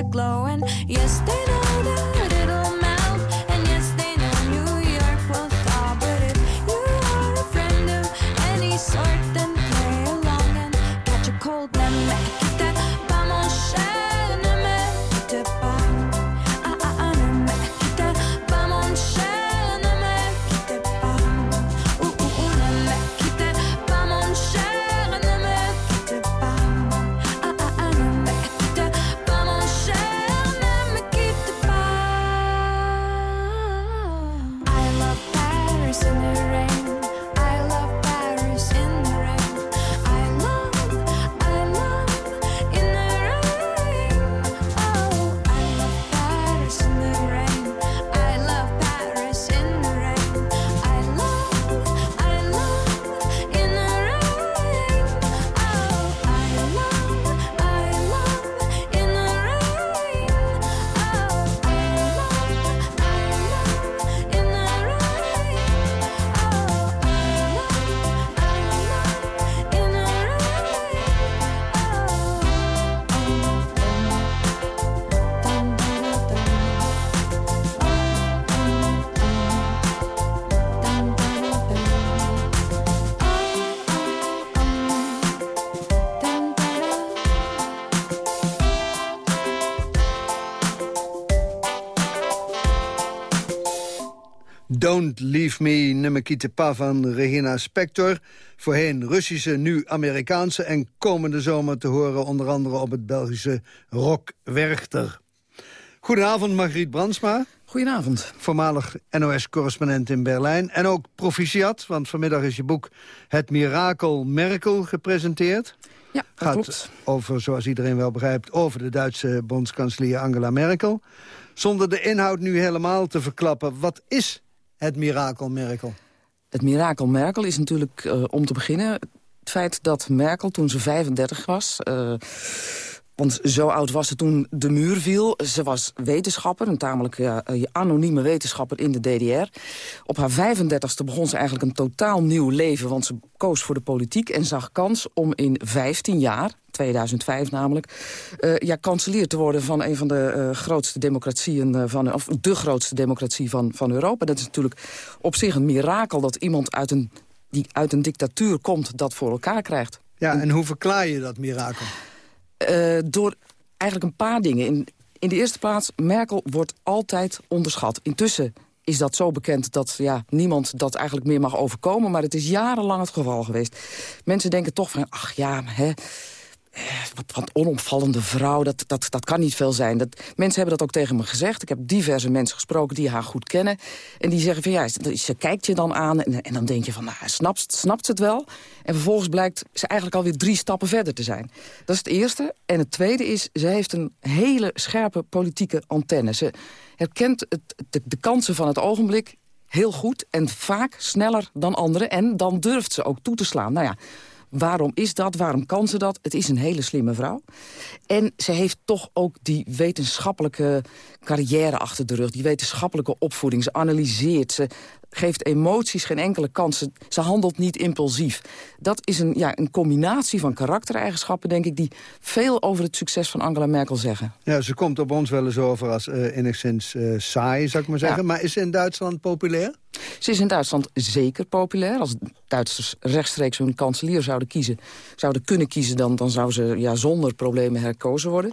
to glow, Don't Leave Me, ne me quitte pas van Regina Spector. Voorheen Russische, nu Amerikaanse en komende zomer te horen... onder andere op het Belgische Rock Werchter. Goedenavond, Margriet Brandsma. Goedenavond. Voormalig NOS-correspondent in Berlijn. En ook proficiat, want vanmiddag is je boek Het Mirakel Merkel gepresenteerd. Ja, dat Gaat klopt. over, zoals iedereen wel begrijpt, over de Duitse bondskanselier Angela Merkel. Zonder de inhoud nu helemaal te verklappen, wat is het Mirakel Merkel? Het mirakel Merkel is natuurlijk, eh, om te beginnen... het feit dat Merkel toen ze 35 was... eh, want zo oud was ze toen de muur viel. Ze was wetenschapper, een tamelijk eh, anonieme wetenschapper in de DDR. Op haar 35ste begon ze eigenlijk een totaal nieuw leven... want ze koos voor de politiek en zag kans om in 15 jaar... 2005 namelijk, eh, ja, kanselier te worden van een van de eh, grootste democratieën van, of de grootste democratie van, van Europa. Dat is natuurlijk op zich een mirakel dat iemand uit een, die uit een dictatuur komt dat voor elkaar krijgt. Ja, en hoe verklaar je dat mirakel? Eh, door eigenlijk een paar dingen. In, in de eerste plaats, Merkel wordt altijd onderschat. Intussen is dat zo bekend dat ja, niemand dat eigenlijk meer mag overkomen. Maar het is jarenlang het geval geweest. Mensen denken toch van, ach ja, hè, wat, wat onopvallende vrouw, dat, dat, dat kan niet veel zijn. Dat, mensen hebben dat ook tegen me gezegd. Ik heb diverse mensen gesproken die haar goed kennen. En die zeggen van ja, ze, ze kijkt je dan aan en, en dan denk je van, nou, snapt, snapt ze het wel? En vervolgens blijkt ze eigenlijk alweer drie stappen verder te zijn. Dat is het eerste. En het tweede is, ze heeft een hele scherpe politieke antenne. Ze herkent het, de, de kansen van het ogenblik heel goed en vaak sneller dan anderen. En dan durft ze ook toe te slaan. Nou ja, Waarom is dat? Waarom kan ze dat? Het is een hele slimme vrouw. En ze heeft toch ook die wetenschappelijke carrière achter de rug. Die wetenschappelijke opvoeding. Ze analyseert, ze geeft emoties geen enkele kans. Ze, ze handelt niet impulsief. Dat is een, ja, een combinatie van karaktereigenschappen, denk ik... die veel over het succes van Angela Merkel zeggen. Ja, ze komt op ons wel eens over als eh, enigszins eh, saai, zou ik maar zeggen. Ja. Maar is ze in Duitsland populair? Ze is in Duitsland zeker populair. Als Duitsers rechtstreeks hun kanselier zouden kiezen, zouden kunnen kiezen... dan, dan zou ze ja, zonder problemen herkozen worden.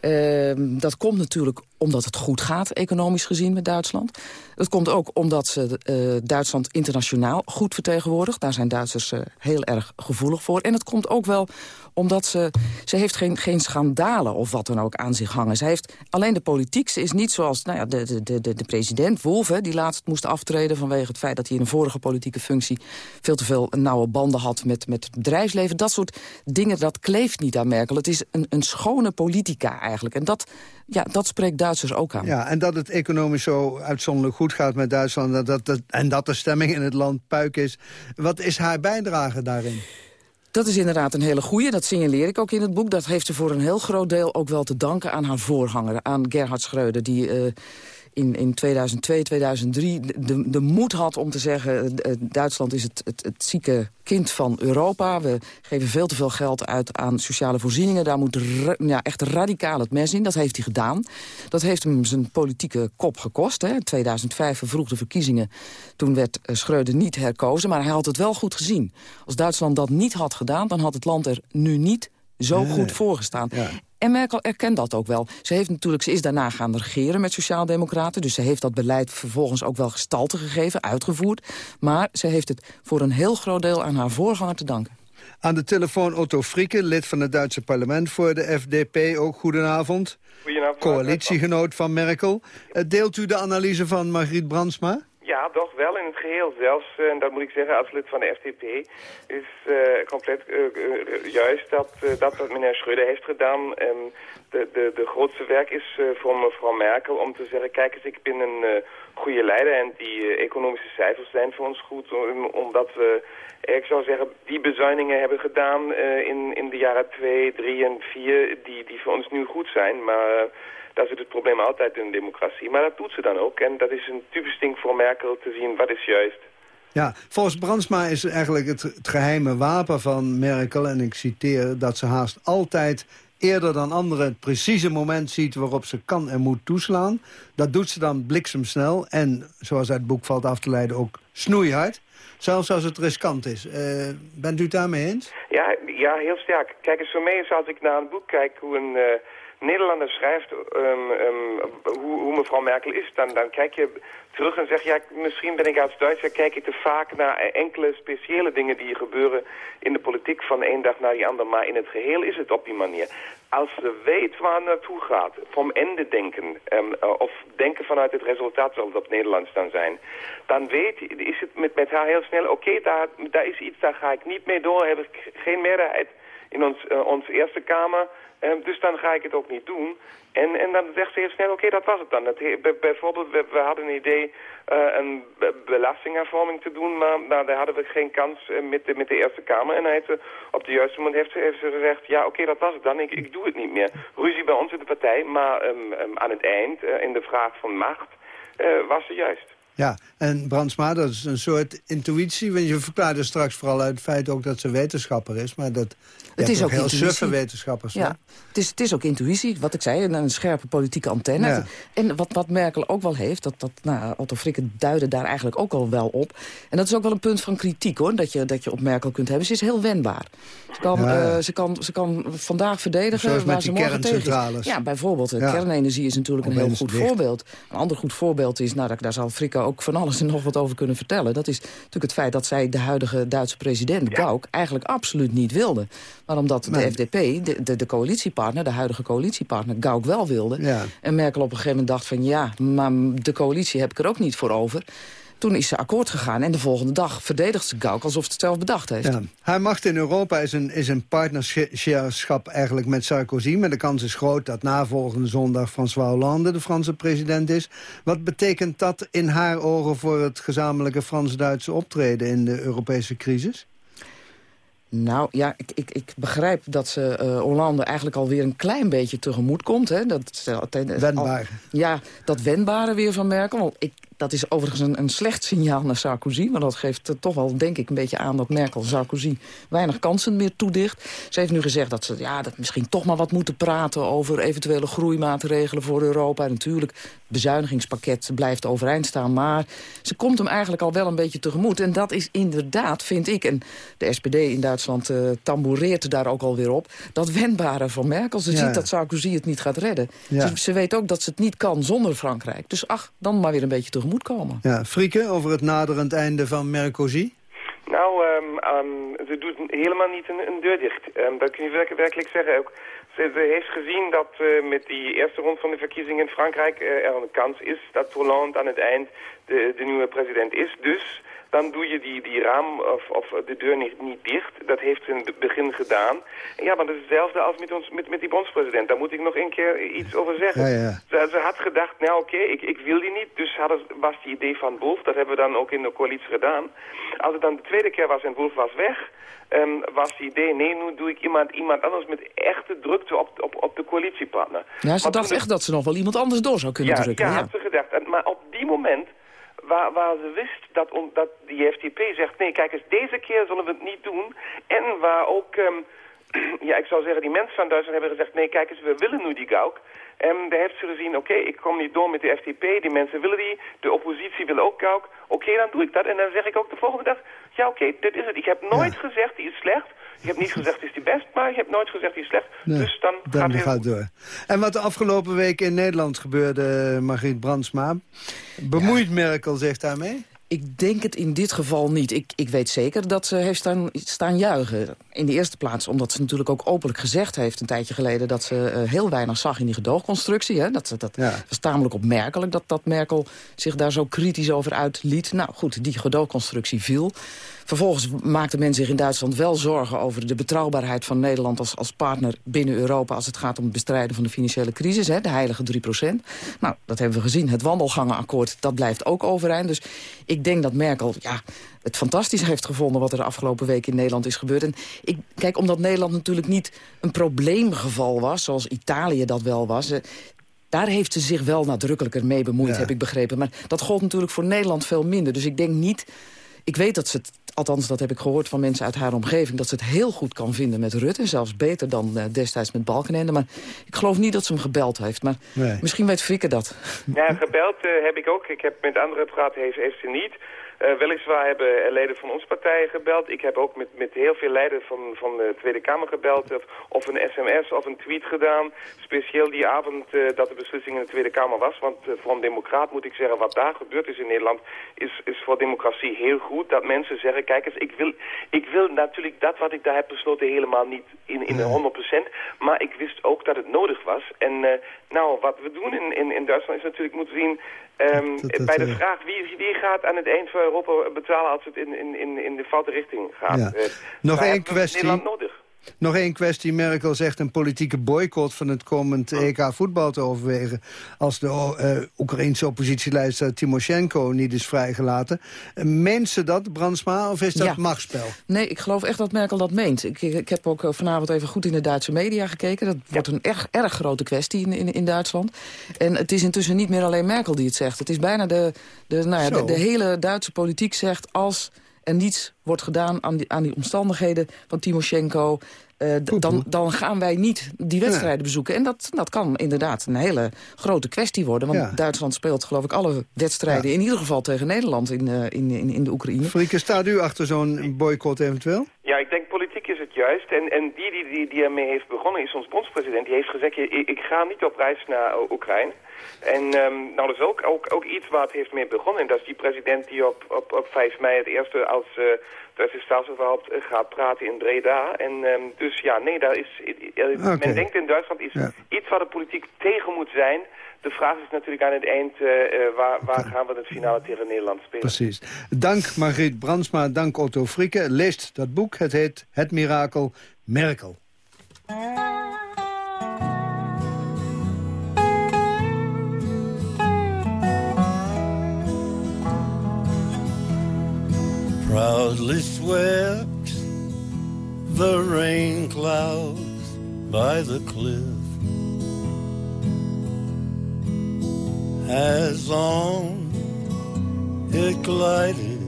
Ehm, dat komt natuurlijk omdat het goed gaat, economisch gezien, met Duitsland. Dat komt ook omdat ze eh, Duitsland internationaal goed vertegenwoordigt. Daar zijn Duitsers eh, heel erg gevoelig voor. En het komt ook wel omdat ze... Ze heeft geen, geen schandalen of wat dan ook aan zich hangen. Ze heeft alleen de politiek. Ze is niet zoals nou ja, de, de, de, de, de president, Wolf... Hè, die laatst moest aftreden vanwege het feit dat hij in een vorige politieke functie... veel te veel nauwe banden had met, met het bedrijfsleven. Dat soort dingen, dat kleeft niet aan Merkel. Het is een, een schone politica eigenlijk. En dat, ja, dat spreekt Duitsers ook aan. Ja, en dat het economisch zo uitzonderlijk goed gaat met Duitsland... Dat, dat- en dat de stemming in het land puik is. Wat is haar bijdrage daarin? Dat is inderdaad een hele goeie. Dat signaleer ik ook in het boek. Dat heeft ze voor een heel groot deel ook wel te danken aan haar voorganger. Aan Gerhard Schreuder, die eh, in, in 2002, 2003 de, de moed had om te zeggen... eh, Duitsland is het, het, het zieke kind van Europa. We geven veel te veel geld uit aan sociale voorzieningen. Daar moet ja, echt radicaal het mes in. Dat heeft hij gedaan. Dat heeft hem zijn politieke kop gekost. Hè. In 2005 vervroegde verkiezingen. Toen werd eh, Schreuder niet herkozen. Maar hij had het wel goed gezien. Als Duitsland dat niet had gedaan... dan had het land er nu niet zo Nee. goed voorgestaan. En Merkel erkent dat ook wel. Ze, heeft natuurlijk, ze is daarna gaan regeren met sociaaldemocraten. Dus ze heeft dat beleid vervolgens ook wel gestalte gegeven, uitgevoerd. Maar ze heeft het voor een heel groot deel aan haar voorganger te danken. Aan de telefoon Otto Frieke, lid van het Duitse parlement voor de FDP. Ook goedenavond. Goedenavond. Coalitiegenoot van Merkel. Eh, Deelt u de analyse van Margriet Brandsma? Ja, toch wel in het geheel zelfs. eh, En dat moet ik zeggen als lid van de FDP. is eh, compleet eh, juist dat, dat wat meneer Schreuder heeft gedaan. En de, de, de grootste werk is voor mevrouw Merkel om te zeggen... kijk eens, ik ben een goede leider en die economische cijfers zijn voor ons goed. om- omdat we, ik zou zeggen, die bezuinigingen hebben gedaan in, in de jaren 2, 3 en 4... die, die voor ons nu goed zijn, maar... daar zit het probleem altijd in de democratie. Maar dat doet ze dan ook. En dat is een typisch ding voor Merkel te zien wat is juist. Ja, volgens Brandsma is eigenlijk het, het geheime wapen van Merkel... en ik citeer dat ze haast altijd eerder dan anderen... het precieze moment ziet waarop ze kan en moet toeslaan. Dat doet ze dan bliksemsnel en, zoals uit het boek valt af te leiden, ook snoeihard. Zelfs als het riskant is. Eh, bent u het daarmee eens? Ja, ja, heel sterk. Kijk eens, voor mij is als ik naar een boek kijk hoe een... eh, Nederlander schrijft ehm, ehm, hoe, hoe mevrouw Merkel is, dan, dan kijk je terug en zeg ja, misschien ben ik als Duitser, kijk ik te vaak naar enkele speciale dingen die gebeuren in de politiek van één dag naar die andere. Maar in het geheel is het op die manier. Als ze weet waar naartoe gaat, vom ende denken, eh, of denken vanuit het resultaat zal op Nederlands dan zijn, dan weet, is het met, met haar heel snel, oké, daar, daar is iets, daar ga ik niet mee door, heb ik geen meerderheid in ons, onze Eerste Kamer. Ehm, dus dan ga ik het ook niet doen. En, en dan zegt ze heel snel, oké, dat was het dan. Bij- bijvoorbeeld, we, we hadden een idee eh, een be- belastinghervorming te doen, maar nou, daar hadden we geen kans eh, met, de, met de Eerste Kamer. En hij ze- op de juiste moment heeft heeft ze gezegd, ja, oké, dat was het dan. Ik, ik doe het niet meer. Ruzie bij ons in de partij, maar ehm, aan het eind, eh, in de vraag van macht, eh, was ze juist. Ja, en Brandsma, dat is een soort intuïtie. Want je verklaarde straks vooral uit het feit ook dat ze wetenschapper is. Maar dat Het is ook heel intuïtie. suffe wetenschappers. Ja, het is, het is ook intuïtie, wat ik zei, een, scherpe politieke antenne. Ja. En wat, wat Merkel ook wel heeft, dat, dat nou, Otto Frikke duidde daar eigenlijk ook al wel op. En dat is ook wel een punt van kritiek, hoor, dat je, dat je op Merkel kunt hebben. Ze is heel wendbaar. Ze kan, Ja. eh, ze kan, ze kan vandaag verdedigen Zoals waar ze morgen tegen is. Ja, bijvoorbeeld, eh, Ja. kernenergie is natuurlijk een heel goed voorbeeld. Een ander goed voorbeeld is, nou, daar, daar zal Frikke ook van alles en nog wat over kunnen vertellen. Dat is natuurlijk het feit dat zij de huidige Duitse president, Gauck, eigenlijk absoluut niet wilde. Maar omdat de Nee. FDP, de, de, de coalitiepartner, de huidige coalitiepartner, Gauck wel wilde. Ja. En Merkel op een gegeven moment dacht van ja, maar de coalitie heb ik er ook niet voor over. Toen is ze akkoord gegaan en de volgende dag verdedigt ze Gauck alsof ze het zelf bedacht heeft. Ja. Haar macht in Europa is een, is een partnerschap eigenlijk met Sarkozy. Maar de kans is groot dat na volgende zondag François Hollande de Franse president is. Wat betekent dat in haar ogen voor het gezamenlijke Frans-Duitse optreden in de Europese crisis? Nou ja, ik, ik, ik begrijp dat ze eh, Hollande eigenlijk alweer een klein beetje tegemoet komt. Hè? Dat, altijd- Wendbaar. al- ja, dat wendbare weer van Merkel. Want ik, dat is overigens een, een slecht signaal naar Sarkozy. Maar dat geeft toch wel, denk ik, een beetje aan dat Merkel Sarkozy weinig kansen meer toedicht. Ze heeft nu gezegd dat ze ja, dat misschien toch maar wat moeten praten over eventuele groeimaatregelen voor Europa. En natuurlijk, het bezuinigingspakket blijft overeind staan. Maar ze komt hem eigenlijk al wel een beetje tegemoet. En dat is inderdaad, vind ik, en de SPD in Duitsland eh tamboureert daar ook alweer op... dat wendbare van Merkel. Ze Ja. ziet dat Sarkozy het niet gaat redden. Ja. Ze, ze weet ook dat ze het niet kan zonder Frankrijk. Dus ach, dan maar weer een beetje tegemoet komen. Ja, Frieke, over het naderend einde van Mercosi. Nou, ehm, ehm, ze doet helemaal niet een, een deur dicht. Ehm, dat kun je werk- werkelijk zeggen ook. Ze, ze heeft gezien dat eh, met die eerste rond van de verkiezingen in Frankrijk eh, er een kans is dat Hollande aan het eind de, de nieuwe president is. Dus dan doe je die, die raam of, of de deur niet, niet dicht. Dat heeft ze in het begin gedaan. En ja, maar dat is hetzelfde als met, ons, met, met die bondspresident. Daar moet ik nog een keer iets over zeggen. Ja, ja. Ze, ze had gedacht, nou oké, ik, ik wil die niet. Dus hadden, was die idee van Wolf, dat hebben we dan ook in de coalitie gedaan. Als het dan de tweede keer was en Wolf was weg... ehm, was het idee, nee, nu doe ik iemand, iemand anders met echte drukte op, op, op de coalitiepartner. Ja, ze Maar dacht echt dat ze nog wel iemand anders door zou kunnen ja, drukken. Ja, Ja. had ze gedacht. En, maar op die moment waar, waar ze wist dat, om, dat die FDP zegt... nee, kijk eens, deze keer zullen we het niet doen. En waar ook, ehm, ja, ik zou zeggen, die mensen van Duitsland hebben gezegd... nee, kijk eens, we willen nu die Gauk. En daar heeft ze gezien, oké, ik kom niet door met de FDP. Die mensen willen die, de oppositie wil ook Gauk. Oké, dan doe ik dat. En dan zeg ik ook de volgende dag... ja, oké, dit is het. Ik heb nooit gezegd, die is slecht. Ik heb niet gezegd, is die best. Maar ik heb nooit gezegd, die is slecht. Nee, dus dan, Dan gaat het door. En wat de afgelopen week in Nederland gebeurde, Margriet Brandsma... bemoeit Merkel zich daarmee? Ik denk het in dit geval niet. Ik, ik weet zeker dat ze heeft staan, staan juichen. In de eerste plaats omdat ze natuurlijk ook openlijk gezegd heeft... een tijdje geleden dat ze eh, heel weinig zag in die gedoogconstructie. Hè? Dat, dat was tamelijk opmerkelijk dat, dat Merkel zich daar zo kritisch over uitliet. Nou goed, die gedoogconstructie viel. Vervolgens maakte men zich in Duitsland wel zorgen over de betrouwbaarheid van Nederland als, als partner binnen Europa als het gaat om het bestrijden van de financiële crisis, hè, de heilige 3% Nou, dat hebben we gezien. Het wandelgangenakkoord, dat blijft ook overeind. Dus ik denk dat Merkel ja, het fantastisch heeft gevonden wat er de afgelopen week in Nederland is gebeurd. En ik, kijk, omdat Nederland natuurlijk niet een probleemgeval was, zoals Italië dat wel was. eh, daar heeft ze zich wel nadrukkelijker mee bemoeid, heb ik begrepen. Maar dat gold natuurlijk voor Nederland veel minder. Dus ik denk niet... Ik weet dat ze het, althans dat heb ik gehoord van mensen uit haar omgeving... dat ze het heel goed kan vinden met Rutte. Zelfs beter dan eh, destijds met Balkenende. Maar ik geloof niet dat ze hem gebeld heeft. Maar Nee. misschien weet Frikke dat. Ja, gebeld eh, heb ik ook. Ik heb met anderen gepraat, heeft, heeft ze niet. Eh, weliswaar hebben leden van onze partij gebeld. Ik heb ook met, met heel veel leiders van, van de Tweede Kamer gebeld. Of, of een sms of een tweet gedaan. Speciaal die avond eh, dat de beslissing in de Tweede Kamer was. Want eh, voor een democraat moet ik zeggen, wat daar gebeurd is in Nederland... is, is voor democratie heel goed. Dat mensen zeggen, kijk eens, ik wil, ik wil natuurlijk dat wat ik daar heb besloten helemaal niet in, in de 100%. Maar ik wist ook dat het nodig was. En nou, wat we doen in, in, in Duitsland is natuurlijk moeten zien... ehm, Dat- dat, bij de eh, vraag wie, wie gaat aan het eind van Europa betalen als het in, in, in, in de foute richting gaat. Ja. Eh, Nog één kwestie. Nederland nodig. Nog één kwestie. Merkel zegt een politieke boycott van het komend EK voetbal te overwegen... als de eh Oekraïense oppositieleider Timoshenko niet is vrijgelaten. Eh, Meent ze dat, Brandsma, of is dat Ja. machtsspel? Nee, ik geloof echt dat Merkel dat meent. Ik, ik heb ook eh, vanavond even goed in de Duitse media gekeken. Dat wordt een erg, erg grote kwestie in, in, in Duitsland. En het is intussen niet meer alleen Merkel die het zegt. Het is bijna de, de, nou ja, de, de hele Duitse politiek zegt... als er niets wordt gedaan aan die, aan die omstandigheden van Timoshenko... eh, dan, dan gaan wij niet die wedstrijden bezoeken. En dat, dat kan inderdaad een hele grote kwestie worden. Want Ja. Duitsland speelt geloof ik alle wedstrijden... in ieder geval tegen Nederland in, eh, in, in, in de Oekraïne. Frieke, staat u achter zo'n boycott eventueel? Ja, ik denk politiek is het juist. En, en die, die, die, die ermee heeft begonnen is ons bondspresident. Die heeft gezegd, ik, ik ga niet op reis naar Oekraïne. En ehm, nou, dat is ook, ook, ook iets waar het heeft mee begonnen. En dat is die president die op, op, op 5 mei het eerste als uh, Duitse staatsoverhaupt eh, gaat praten in Breda. En ehm, dus ja, nee, daar is, eh, men denkt in Duitsland is Ja. iets waar de politiek tegen moet zijn. De vraag is natuurlijk aan het eind, eh, eh, waar, waar gaan we het finale tegen Nederland spelen? Precies. Dank Margriet Brandsma, dank Otto Frieke. Leest dat boek, het heet Het Mirakel Merkel. Proudly swept the rain clouds by the cliff. As on it glided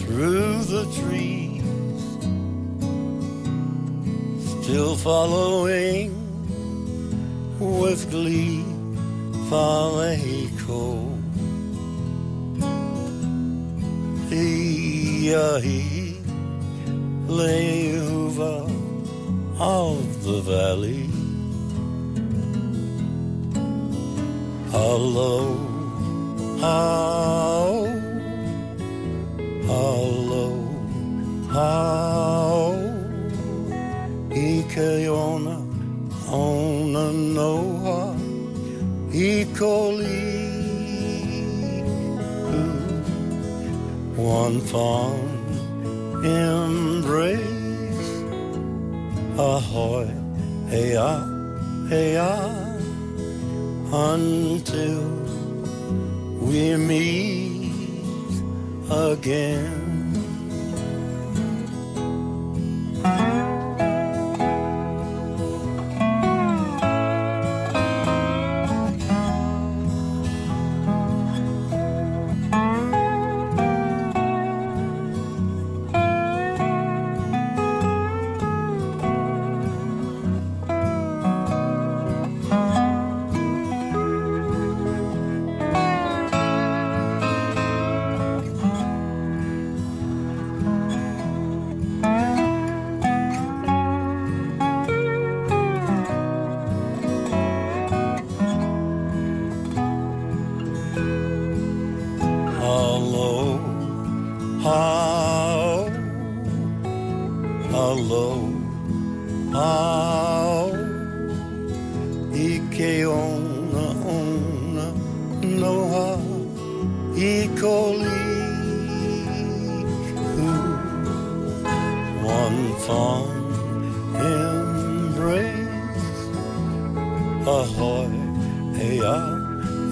through the trees still following with glee Faleco he lay of the valley. Hello, how, hello, how, Ikeona, ona noa, Ikoli. One fond embrace. Ahoy, hey ah, hey ah, until we meet again.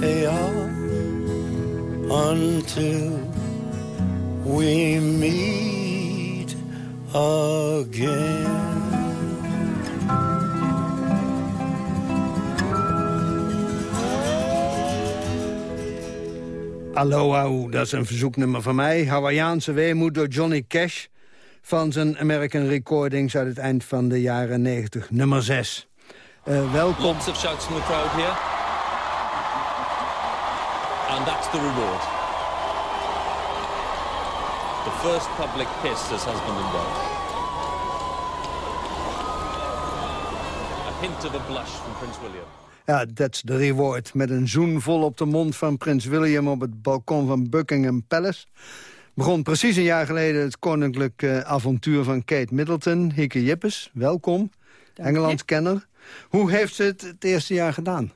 Hey until we meet again. Aloha, dat is een verzoeknummer van mij. Hawaiiaanse weemoed door Johnny Cash... van zijn American Recordings uit het eind van de jaren 90, nummer 6. Uh, welkom. Lots of shouts from the crowd here. And that's the reward. The first public kiss as husband and wife. A hint of a blush from Prince William. Ja, that's the reward. Met een zoen vol op de mond van prins William... op het balkon van Buckingham Palace. Begon precies een jaar geleden het koninklijk eh, avontuur van Kate Middleton. Hieke Jippes, welkom. Engeland-kenner. Hoe heeft ze het het eerste jaar gedaan?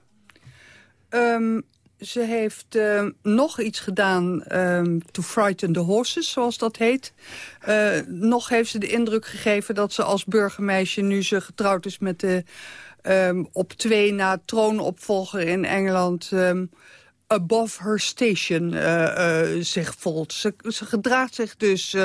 Ehm, ze heeft ehm, nog iets gedaan, ehm, to frighten the horses, zoals dat heet. Eh, nog heeft ze de indruk gegeven dat ze als burgermeisje... nu ze getrouwd is met de ehm, op twee na troonopvolger in Engeland... above her station eh, zich voelt. Ze, ze gedraagt zich dus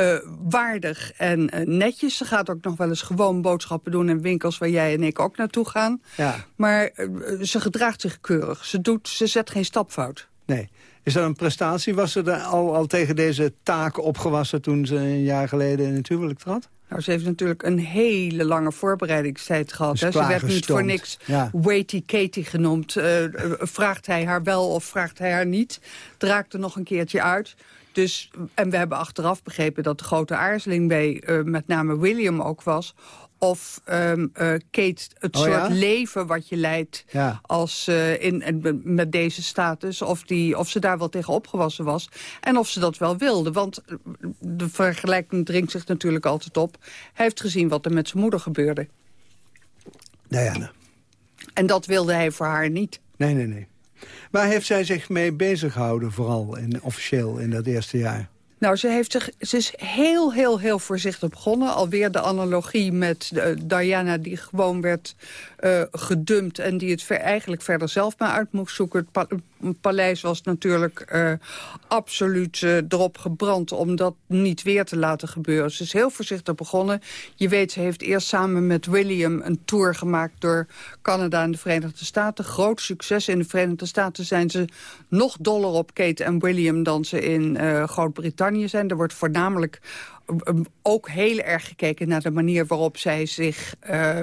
eh, waardig en eh, netjes. Ze gaat ook nog wel eens gewoon boodschappen doen in winkels... waar jij en ik ook naartoe gaan. Ja. Maar eh, ze gedraagt zich keurig. Ze, doet, ze zet geen stap fout. Nee. Is dat een prestatie? Was ze er al, al tegen deze taak opgewassen... toen ze een jaar geleden in het huwelijk trad? Nou, ze heeft natuurlijk een hele lange voorbereidingstijd gehad. Hè. Ze werd niet voor niks Ja. Weighty Katie genoemd. Vraagt hij haar wel of vraagt hij haar niet? Draakt er nog een keertje uit. Dus, en we hebben achteraf begrepen dat de grote aarzeling bij eh, met name William ook was... of eh, Kate het Oh soort ja? leven wat je leidt Ja. als, eh, in, met deze status... Of, die, of ze daar wel tegen opgewassen was en of ze dat wel wilde. Want de vergelijking dringt zich natuurlijk altijd op. Hij heeft gezien wat er met zijn moeder gebeurde. Diana. En dat wilde hij voor haar niet. Nee, nee, nee. Waar heeft zij zich mee bezig gehouden, vooral in, officieel in dat eerste jaar? Nou, ze, heeft zich, ze is heel, heel, heel voorzichtig begonnen. Alweer de analogie met eh, Diana die gewoon werd eh, gedumpt... en die het ver, eigenlijk verder zelf maar uit moest zoeken. Het pa- het paleis was natuurlijk eh, absoluut erop gebrand... om dat niet weer te laten gebeuren. Ze is heel voorzichtig begonnen. Je weet, ze heeft eerst samen met William een tour gemaakt... door Canada en de Verenigde Staten. Groot succes. In de Verenigde Staten zijn ze nog doller op Kate en William... dan ze in eh, Zijn. Er wordt voornamelijk ook heel erg gekeken naar de manier waarop zij zich eh,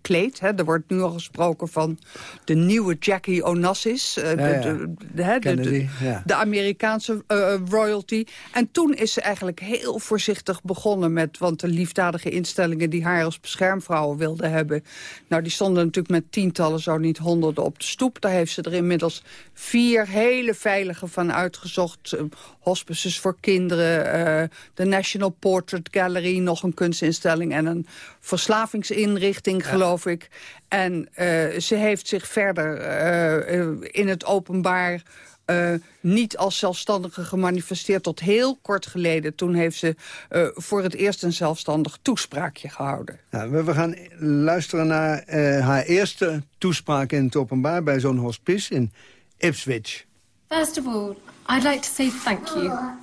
kleedt. Hè. Er wordt nu al gesproken van de nieuwe Jackie Onassis. eh, de, Ja, ja. de- de- hè, de- de- Kennedy, ja. de Amerikaanse royalty. En toen is ze eigenlijk heel voorzichtig begonnen met... want de liefdadige instellingen die haar als beschermvrouw wilden hebben... nou, die stonden natuurlijk met tientallen, zo niet honderden op de stoep. Daar heeft ze er inmiddels vier hele veilige van uitgezocht. Eh, hospices voor kinderen, de National Portrait Gallery... nog een kunstinstelling en een verslavingsinrichting, geloof ik. En eh, ze heeft zich verder eh, eh, in het openbaar... eh, niet als zelfstandige gemanifesteerd tot heel kort geleden. Toen heeft ze eh, voor het eerst een zelfstandig toespraakje gehouden. Nou, we, we gaan luisteren naar eh, haar eerste toespraak in het openbaar... bij zo'n hospice in Ipswich. First of all, I'd like to say thank you.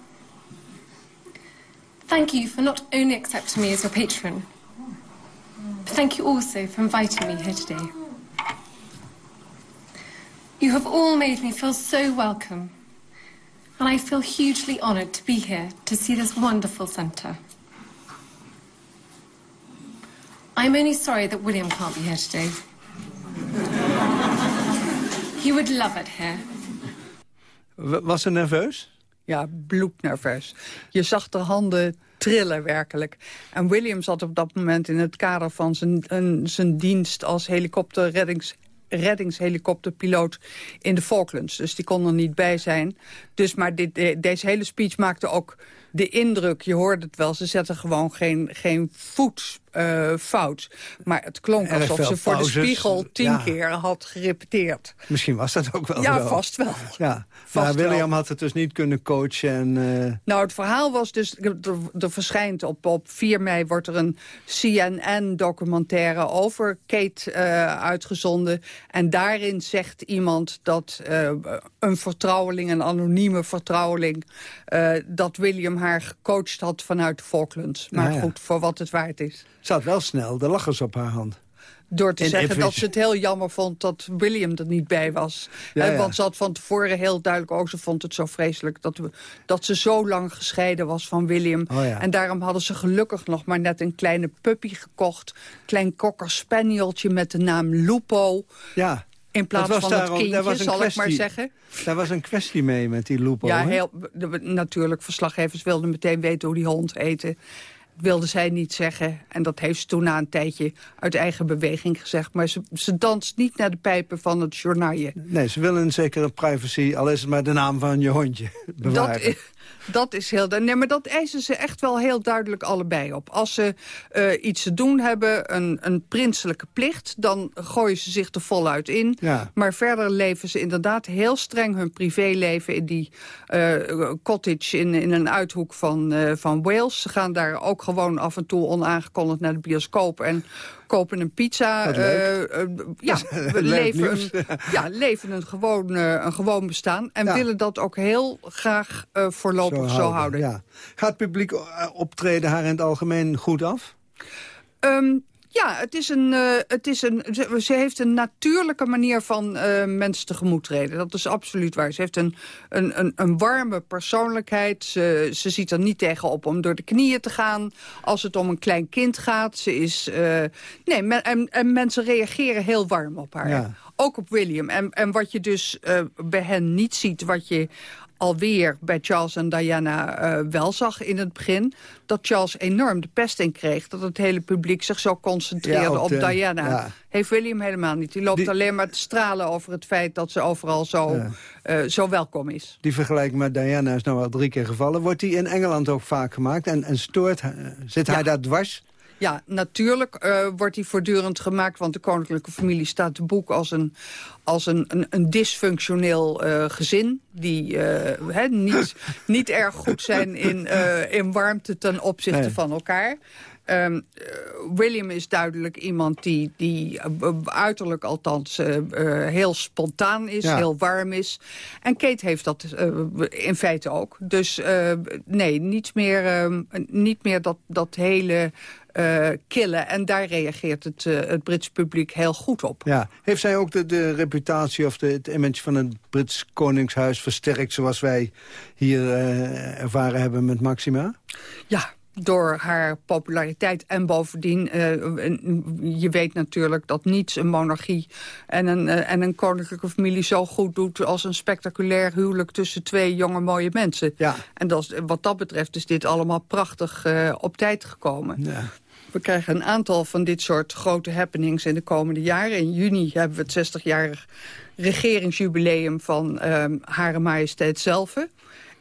Thank you for not only accepting me as your patron, but thank you also for inviting me here today. You have all made me feel so welcome, and I feel hugely honoured to be here to see this wonderful centre. I'm only sorry that William can't be here today. he would love it here. Was ze nerveus? Ja, bloednerveus. Je zag de handen trillen werkelijk. En William zat op dat moment in het kader van zijn, een- zijn dienst als helikopterreddings reddingshelikopterpiloot in de Falklands. Dus die kon er niet bij zijn. Dus, maar dit, de- deze hele speech maakte ook de indruk, je hoorde het wel... ze zetten gewoon geen, geen voet eh, fout. Maar het klonk alsof ze voor de spiegel tien Ja. keer had gerepeteerd. Misschien was dat ook wel Ja, vast wel. Ja. Vast maar William wel. had het dus niet kunnen coachen. En, eh, Nou, het verhaal was dus... Er, er verschijnt op, op 4 mei wordt er een CNN-documentaire over Kate eh, uitgezonden. En daarin zegt iemand dat een vertrouweling, een anonieme vertrouweling... dat William haar gecoacht had vanuit de Falklands. Maar ja. goed, voor wat het waard is. ze had wel snel de lachers op haar hand. Door te In zeggen Ipswich. dat ze het heel jammer vond dat William er niet bij was. Ja, Eh, ja. Want ze had van tevoren heel duidelijk ook... ze vond het zo vreselijk dat, we, dat ze zo lang gescheiden was van William. Oh, ja. En daarom hadden ze gelukkig nog maar net een kleine puppy gekocht. Klein cocker spanieltje met de naam Lupo. Ja. In plaats Dat was van daar het kindje, daar was een zal ik maar zeggen. Daar was een kwestie mee met die Lupo. Ja, heel, de- natuurlijk, verslaggevers wilden meteen weten hoe die hond heette. Wilde zij niet zeggen. En dat heeft ze toen na een tijdje uit eigen beweging gezegd. Maar ze, ze danst niet naar de pijpen van het journaal. Nee, ze willen een zekere privacy, al is het maar de naam van je hondje, bewaren. Dat is, dat is heel... du- Nee, maar dat eisen ze echt wel heel duidelijk allebei op. Als ze eh, iets te doen hebben, een, een prinselijke plicht... dan gooien ze zich er voluit in. Ja. Maar verder leven ze inderdaad heel streng hun privéleven... in die eh, cottage in, in een uithoek van, eh, van Wales. Ze gaan daar ook gewoon af en toe onaangekondigd naar de bioscoop... en kopen een pizza. Eh, eh, ja, we leven een, ja, leven een gewoon, eh, een gewoon bestaan. En willen dat ook heel graag voorlopig zo, houden. Ja. Gaat het publiek optreden haar in het algemeen goed af? Ehm, ja, het is een, eh, het is een, ze, ze heeft een natuurlijke manier van eh, mensen tegemoet treden. Dat is absoluut waar. Ze heeft een, een, een, een warme persoonlijkheid. Ze, ze ziet er niet tegenop om door de knieën te gaan. Als het om een klein kind gaat. Ze is, eh, nee, men- en, en mensen reageren heel warm op haar. Ja. Ook op William. En, en wat je dus bij hen niet ziet, wat je alweer bij Charles en Diana eh, wel zag in het begin... dat Charles enorm de pest in kreeg. Dat het hele publiek zich zo concentreerde Ja, op, op de- Diana. ja. Heeft William helemaal niet. Die loopt alleen maar te stralen over het feit dat ze overal zo, Ja. eh, zo welkom is. Die vergelijking met Diana is nou al drie keer gevallen. Wordt die in Engeland ook vaak gemaakt? En, en stoort, hij- zit hij daar dwars? Ja, natuurlijk eh, wordt die voortdurend gemaakt... want de koninklijke familie staat te boek als een, als een, een, een dysfunctioneel eh, gezin... die eh, niet, niet erg goed zijn in, in warmte ten opzichte Nee. van elkaar. Ehm, eh, William is duidelijk iemand die, die uiterlijk althans heel spontaan is, Ja. heel warm is. En Kate heeft dat in feite ook. Dus nee, niet meer, ehm, niet meer dat, dat hele eh killen. En daar reageert het, eh, het Brits publiek heel goed op. Ja. Heeft zij ook de, de reputatie of de, het image van het Brits Koningshuis versterkt... zoals wij hier eh, ervaren hebben met Maxima? Ja, door haar populariteit. En bovendien, eh, je weet natuurlijk dat niets een monarchie en een, eh, en een koninklijke familie zo goed doet... als een spectaculair huwelijk tussen twee jonge mooie mensen. Ja. En dat is, wat dat betreft is dit allemaal prachtig eh, op tijd gekomen. Ja. We krijgen een aantal van dit soort grote happenings in de komende jaren. In juni hebben we het 60-jarig regeringsjubileum van ehm Hare Majesteit zelf.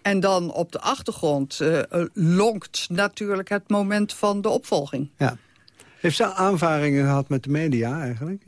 En dan op de achtergrond eh, lonkt natuurlijk het moment van de opvolging. Ja. Heeft ze aanvaringen gehad met de media eigenlijk?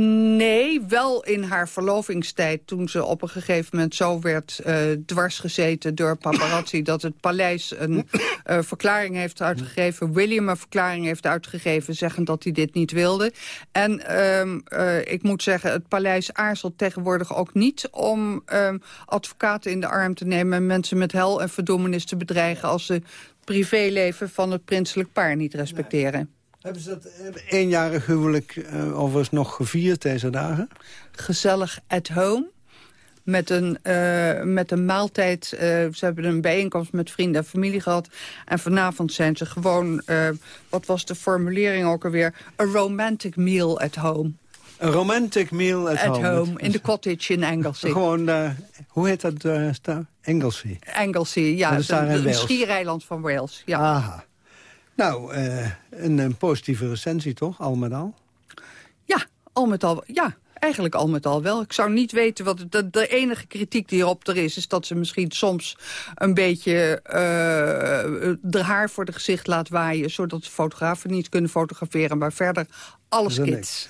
Nee, wel in haar verlovingstijd toen ze op een gegeven moment zo werd eh, dwarsgezeten door paparazzi... dat het paleis een eh, verklaring heeft uitgegeven, William een verklaring heeft uitgegeven... zeggend dat hij dit niet wilde. En ehm, eh, ik moet zeggen, het paleis aarzelt tegenwoordig ook niet... om ehm, advocaten in de arm te nemen en mensen met hel en verdoemenis te bedreigen... als ze het privéleven van het prinselijk paar niet respecteren. Hebben ze dat eh, eenjarig huwelijk eh, overigens nog gevierd deze dagen? gezellig at home. Met een, eh, met een maaltijd. ze hebben een bijeenkomst met vrienden en familie gehad. En vanavond zijn ze gewoon... wat was de formulering ook alweer? A romantic meal at home. Een romantic meal at, At home. home, in de cottage in Anglesey. Gewoon, eh, hoe heet dat uh? Anglesey. Ja. Dat is een schiereiland van Wales. Ja. Aha. Nou, eh, een, een positieve recensie toch, al met al? Ja, al met al. Ja, eigenlijk al met al wel. Ik zou niet weten wat de, de enige kritiek die erop er is... is dat ze misschien soms een beetje eh de haar voor de gezicht laat waaien... zodat de fotografen niet kunnen fotograferen. Maar verder alles kids.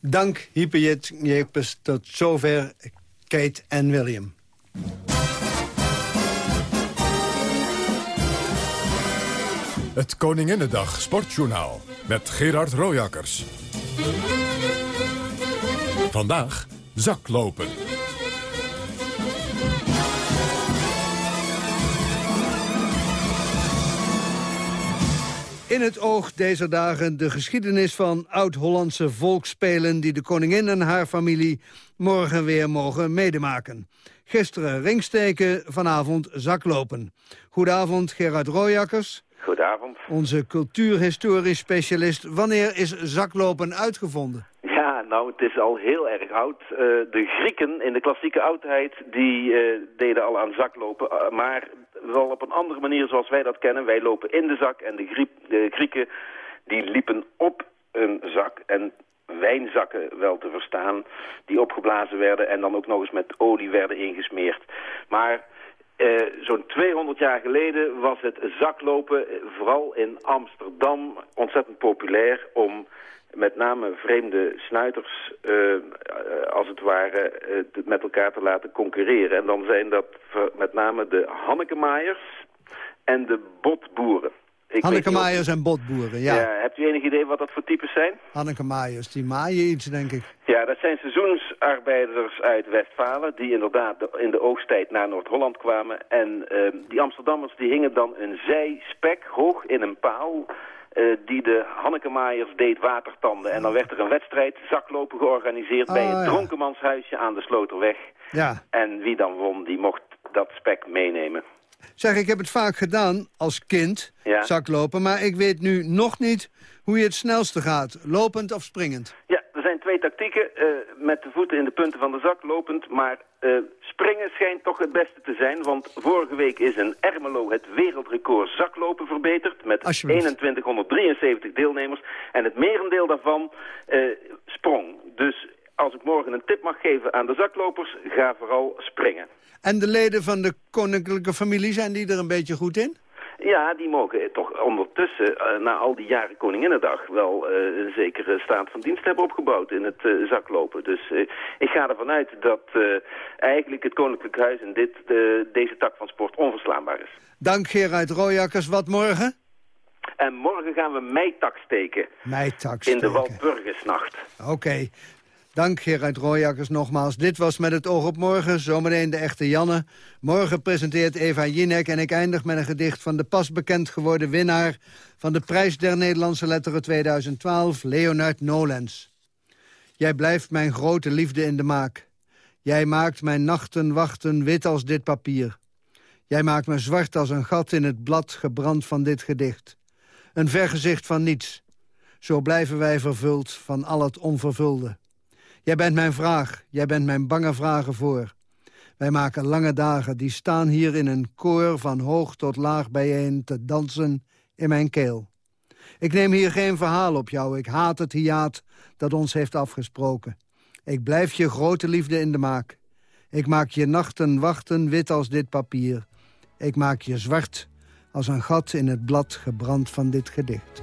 Dank, Hyperjet Jepes. Tot zover Kate en William. Het Koninginnedag Sportjournaal met Gerard Rojakkers. Vandaag zaklopen. In het oog deze dagen de geschiedenis van oud-Hollandse volksspelen... die de koningin en haar familie morgen weer mogen medemaken. Gisteren ringsteken, vanavond zaklopen. Goedenavond, Gerard Rooijakkers. Goedenavond. Onze cultuurhistorisch specialist. Wanneer is zaklopen uitgevonden? Ja, nou het is al heel erg oud. Eh, de Grieken in de klassieke oudheid, die eh, deden al aan zaklopen. Uh, maar wel op een andere manier zoals wij dat kennen. Wij lopen in de zak en de, Griep, de Grieken die liepen op een zak. En wijnzakken wel te verstaan, die opgeblazen werden en dan ook nog eens met olie werden ingesmeerd. Maar uh, zo'n 200 jaar geleden was het zaklopen, vooral in Amsterdam, ontzettend populair om met name vreemde snuiters, uh, als het ware, met elkaar te laten concurreren. En dan zijn dat met name de Hannekemaaiers en de botboeren. Ik Hanneke Maaiers en botboeren, ja. ja. Hebt u enig idee wat dat voor types zijn? Hanneke Maaiers, die maaien iets, denk ik. Ja, dat zijn seizoensarbeiders uit Westfalen... die inderdaad in de oogsttijd naar Noord-Holland kwamen. En uh, die Amsterdammers die hingen dan een zijspek hoog in een paal... Uh, die de Hannekemaaiers deed watertanden. En dan werd er een wedstrijd, zaklopen georganiseerd... Oh, bij een ja. dronkenmanshuisje aan de Sloterweg. Ja. En wie dan won, die mocht dat spek meenemen. Zeg, ik heb het vaak gedaan als kind, ja. zaklopen... maar ik weet nu nog niet hoe je het snelste gaat. Lopend of springend? Ja, er zijn twee tactieken. Uh, met de voeten in de punten van de zak, lopend. Maar uh, springen schijnt toch het beste te zijn. Want vorige week is in Ermelo het wereldrecord zaklopen verbeterd. Met 2173 deelnemers. En het merendeel daarvan uh, sprong. Dus als ik morgen een tip mag geven aan de zaklopers, ga vooral springen. En de leden van de koninklijke familie, zijn die er een beetje goed in? Ja, die mogen toch ondertussen, uh, na al die jaren Koninginnedag, wel uh, een zekere staat van dienst hebben opgebouwd in het uh, zaklopen. Dus ik ga ervan uit dat eigenlijk het Koninklijk Huis in dit, deze tak van sport onverslaanbaar is. Dank Gerard Rooijakkers. Wat morgen? En morgen gaan we meitak steken. Meitak steken. In de Walpurgisnacht. Oké. Okay. Dank Gerard Rooijakkers nogmaals. Dit was Met het oog op morgen, zometeen de echte Janne. Morgen presenteert Eva Jinek en ik eindig met een gedicht... van de pas bekend geworden winnaar van de Prijs der Nederlandse Letteren 2012... Leonard Nolens. Jij blijft mijn grote liefde in de maak. Jij maakt mijn nachten wachten wit als dit papier. Jij maakt me zwart als een gat in het blad gebrand van dit gedicht. Een vergezicht van niets. Zo blijven wij vervuld van al het onvervulde. Jij bent mijn vraag, jij bent mijn bange vragen voor. Wij maken lange dagen, die staan hier in een koor... van hoog tot laag bijeen te dansen in mijn keel. Ik neem hier geen verhaal op jou, ik haat het hiaat... dat ons heeft afgesproken. Ik blijf je grote liefde in de maak. Ik maak je nachten wachten wit als dit papier. Ik maak je zwart als een gat in het blad gebrand van dit gedicht.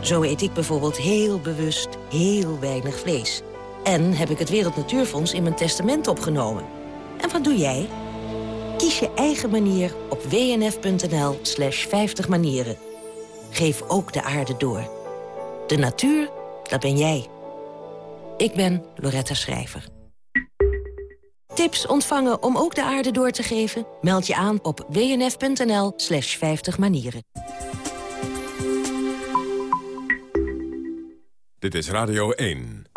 Zo eet ik bijvoorbeeld heel bewust heel weinig vlees. En heb ik het Wereld Natuurfonds in mijn testament opgenomen. En wat doe jij? Kies je eigen manier op wnf.nl slash 50 manieren. Geef ook de aarde door. De natuur, dat ben jij. Ik ben Loretta Schrijver. Tips ontvangen om ook de aarde door te geven? Meld je aan op wnf.nl slash 50 manieren. Dit is Radio 1.